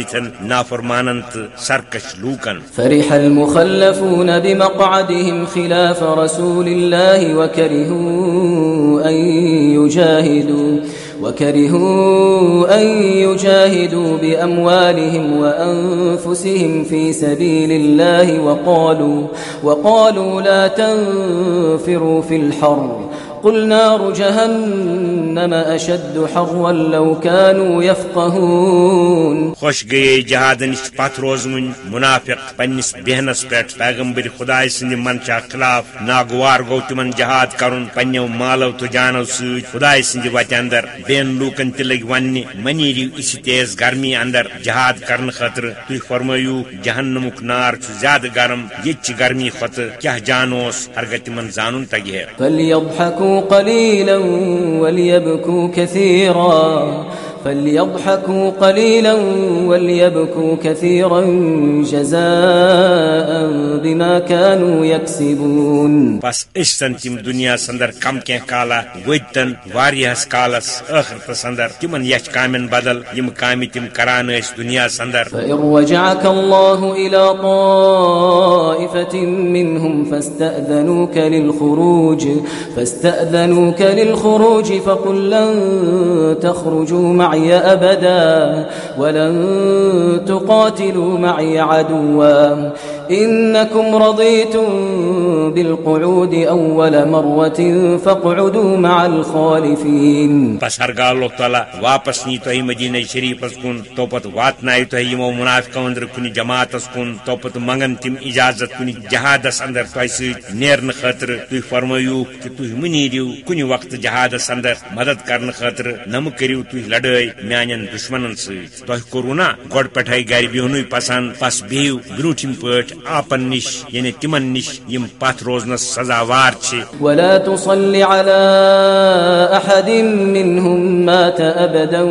یِتھٮ۪ن نافرمانن تہٕ سرکش لوٗکن فرح المخلفون بمقعدهم خلاف رسول الله وكرهوا وكرهوا أن يجاهدوا، وكرهوا أن يجاهدوا بأموالهم وأنفسهم في سبيل الله وقالوا وقالوا لا تنفروا في الحرب قل نار جهنم أشد حرا لو كانوا يفقهون. خوش گئی جہاد نش پت روزمن منافق پنس بہنس پہ پیغمبر خدائے سند منشا خلاف ناگوار گو تمن جہاد کرن پنو مالو تو جانو ست خدائے سند وتہ اندر بین لوکن تہ لگ ون منیرو اس تیز گرمی اندر جہاد کرن خاطر تھی فرمایو جہنمک نار چھ زیادہ گرم یہ گرمی خط کیا جانوس ہرگہ تمن زانن تگہ فليضحكوا قليلا وليبكوا كثيرا. فليضحكوا قليلا وليبكوا كثيرا جزاء بما كانوا يكسبون. بس اشتن تم دنیا سندر کم کی کالا ودتن واریہس کالس آخرت سندر. تمن یچ کامن بدل یم کام تم کران اس دنیا سندر. فإن رجعك الله إلى طائفة منهم فاستأذنوك للخروج فاستأذنوك للخروج فقل لن تخرجوا معي أبدا ولن تقاتلوا معي عدوا إنكم رضيتم بالقعود أول مرة فاقعدوا مع الخالفين. بس ہرگاہ اللہ تعالیٰ واپس نی تہ مدینہ شریفس کن توپت واتن تہ یمو منافق اندر کن جماعتس کن توپت منگن تم اجازت کن جہادس اندر تہ ست نیرن خاطر تھی فرمایو کہ تھی منیرو کن وقت جہادس اندر مدد کرن خاطر نم کرو تھی لڑائی میان دشمنن ست تہ کرو نا گۄڈ پٮ۪ٹھے گرِ پسند، پس بِہِو برونٹھِم پٲٹھۍ آپن نش یعنی تمن نش یم پتھ روزنس سزاوار چھ ولا تصل على أحد منهم مات أبدا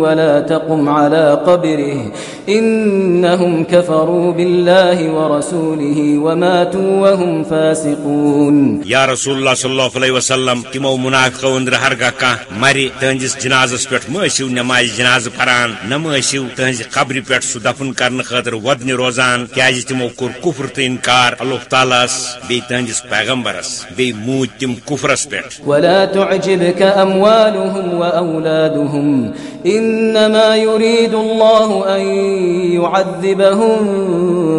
ولا تقم على قبره إنهم كفروا بالله ورسوله وماتوا وهم فاسقون۔ یا رسول اللہ صلی اللہ علیہ وسلم تمو منافقو اندر ہرگاہ کان مری جنازس پہ مشو نماز جناز پران نمشو تہذ قبر پہ سہ دفن کرنے خاطر ودن روزان کیاز تمو کور کفر تو انکار اللہ تعالیٰ بی تہندس پیغمبرس بی موت تم کفرس پہ ولا تعجبك إنما يريد الله أن يعذبهم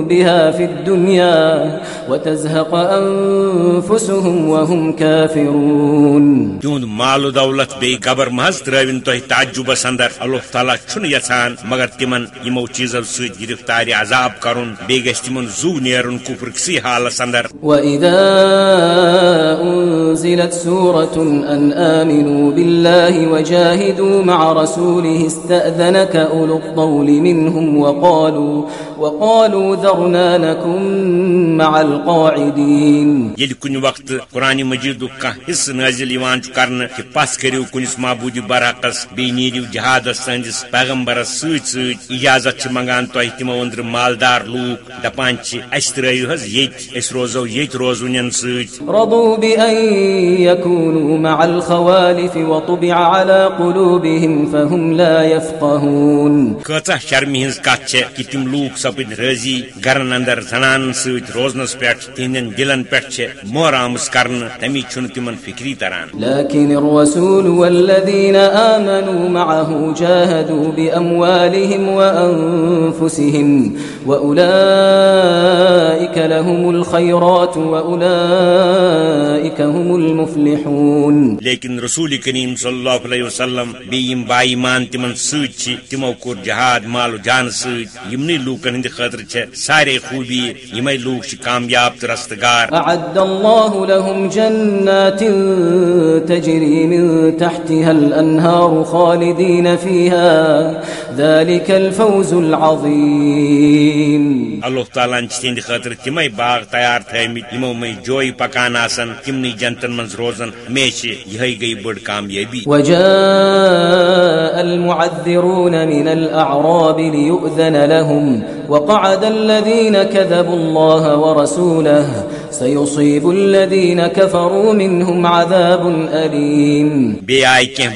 بها في الدنيا وتزهق أنفسهم وهم كافرون. تہد مال دولت بی قبر محض ترین تہ تعجبس اندر اللہ تعالیٰ چھ یژھان مگر تمن یمو چیزو ست گرفتار عذاب کرن بی گھ تمن زو نیرن کفر کسی حالس اندر وإذا أنزلت سورة أن آمنوا بالله وجاهدوا مع رسوله استأذنك أولو الطول منهم وقالوا وقالوا ذرنا نكن مع القاعدين. یل کن وقت قرآن مجید کان حصہ نازل یوان کرن کہ پس کریو کنس معبود برعکس بی نیریو جہادس سندس پیغمبرس ست ست اجازت چھ منگان تہ تمو اندر مالدار لوک دپان چھ اس ترایو حظ یت اس روزو یت روزونین ست رضوا بأن يكونوا مع الخوالف وطبع على قلوبهم فهم لا يفقهون شرمی ہز کت چھ کہ تم لوک سپد رضی گرن اندر زنان ست روزنس پہ تہندین دلن پہ مور آمس کرن تمی چھن تمن فکری تران۔ لكن الرسول والذين آمنوا معه جاهدوا بأموالهم وأنفسهم وأولئك لهم الخيرات وأولئك هم المفلحون لیکن رسول کریم صلی اللہ علیہ وسلم بیم بائی مان تمن ست تمو کور جہاد مال و جان سمن لوکن ہند خاطر چھ سارے خوبی یم لوک کامیاب تو رستگار أعد الله لهم جنات تجري من تحتها الانهار خالدين فيها ذلك الفوز العظيم. اللہ تعالیٰ تہند خاطر تمے باغ تیار تھمت یمو میں جوئی پکان آسن تمنی جنتن من روزن ہمیشہ یہ گئی بڑ کامیابی. وجاء المعذرون من الأعراب ليؤذن لهم وقعد الذين كذبوا الله ورسوله سيصيب الذين كفروا منهم عذاب أليم. بی آئی کی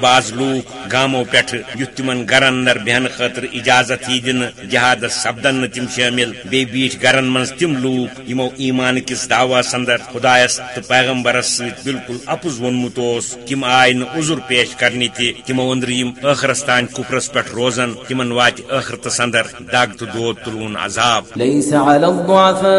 باز لوک گامو پہ یت تمن گرن اندر بہن خاطر اجازت ہی دن جہاد سپدن تم شامل بی بیٹھ گرن من تم لوک یمو ایمان کس دعواس اندر خدایس تو پیغمبرس ست بالکل اپز وونمت اس تم آئی نہ عذر پیش کرنی تہ تمو اندر یم ٲخرس تان کفرس پہ روزن تمن وات ٲخرتس اندر دگ تو دود عذاب. ليس على الضعفاء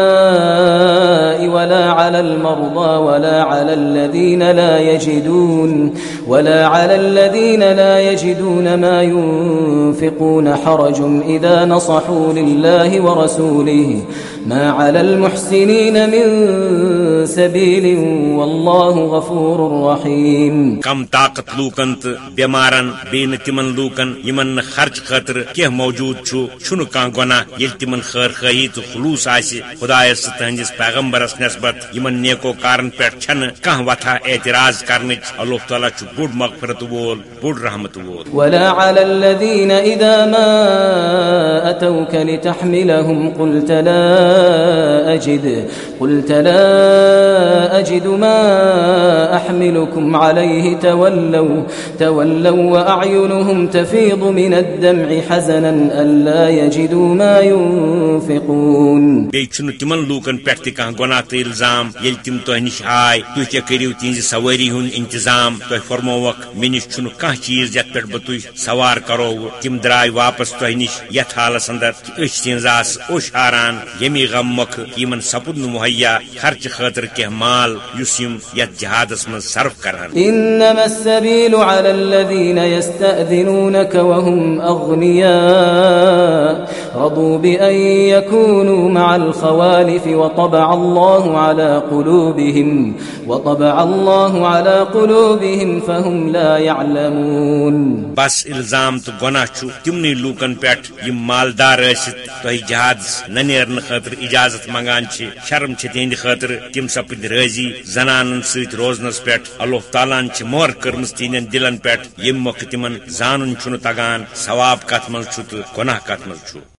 ولا على المرضى ولا على الذين لا يجدون ولا على الذين لا يجدون ما ينفقون حرج إذا نصحوا لله ورسوله. ما على المحسنين من سبيل والله غفور رحيم کم طاقت لوکن تو بیمارن بین تمن لوکن یمن خرچ خاطر کی موجود چھو؟ چھن کان گنا یل تمن خیر خی تو خلوص آسی خدایس تہندس پیغمبرس نسبت یمن نیکو کارن پہ چھن کان وتھا اعتراض کرنچ؟ اللہ تعالی چھ بوڑ مغفرت وول بوڑ رحمت وول۔ ولا على الذين إذا ما أتوك لتحملهم قلت لا أجد. قلت لا أجد ما أحملكم عليه. تولوا تولوا وأعينهم تفيض من الدمع حزنا ألا يجدوا ما ينفقون. بیچن تمن لوکن پہ تہ کھانا گناہ تو الزام یل تم تہ نش آئے تھی کیا کرو تہذ سواری ہند انتظام تہ فرموک مے نش چھ کھانا چیز یت پہ بہ سوار کرو تم درائے واپس تہ نش یت حالس اندر اچھ تہذ آس اوش ہاران غم مکھ یمن سپد مہیا خرچ خاطر کی مال یس یم یت جہادس من صرف کران إنما السبيل على الذين يستأذنونك وهم أغنياء رضوا بأن يكونوا مع الخوالف وطبع الله على قلوبهم وطبع الله على قلوبهم فهم لا يعلمون بس الزام تو گناہ چھ تمنی لوکن پہ یم مالدار ٲسِتھ تۄہہِ جہادس نہ نیرنہٕ خٲطرٕ اجازت منگان شرم چھِ تہند خاطر تم سپد راضی زنان سۭتۍ روزنس پٮ۪ٹھ اللہ تعالیٰ ہن چھِ مور تہندین دلن پٮ۪ٹھ، یم موقع تم زان چھُنہٕ تگان، ثواب کت من چھُ تہٕ گۄناہ کتھ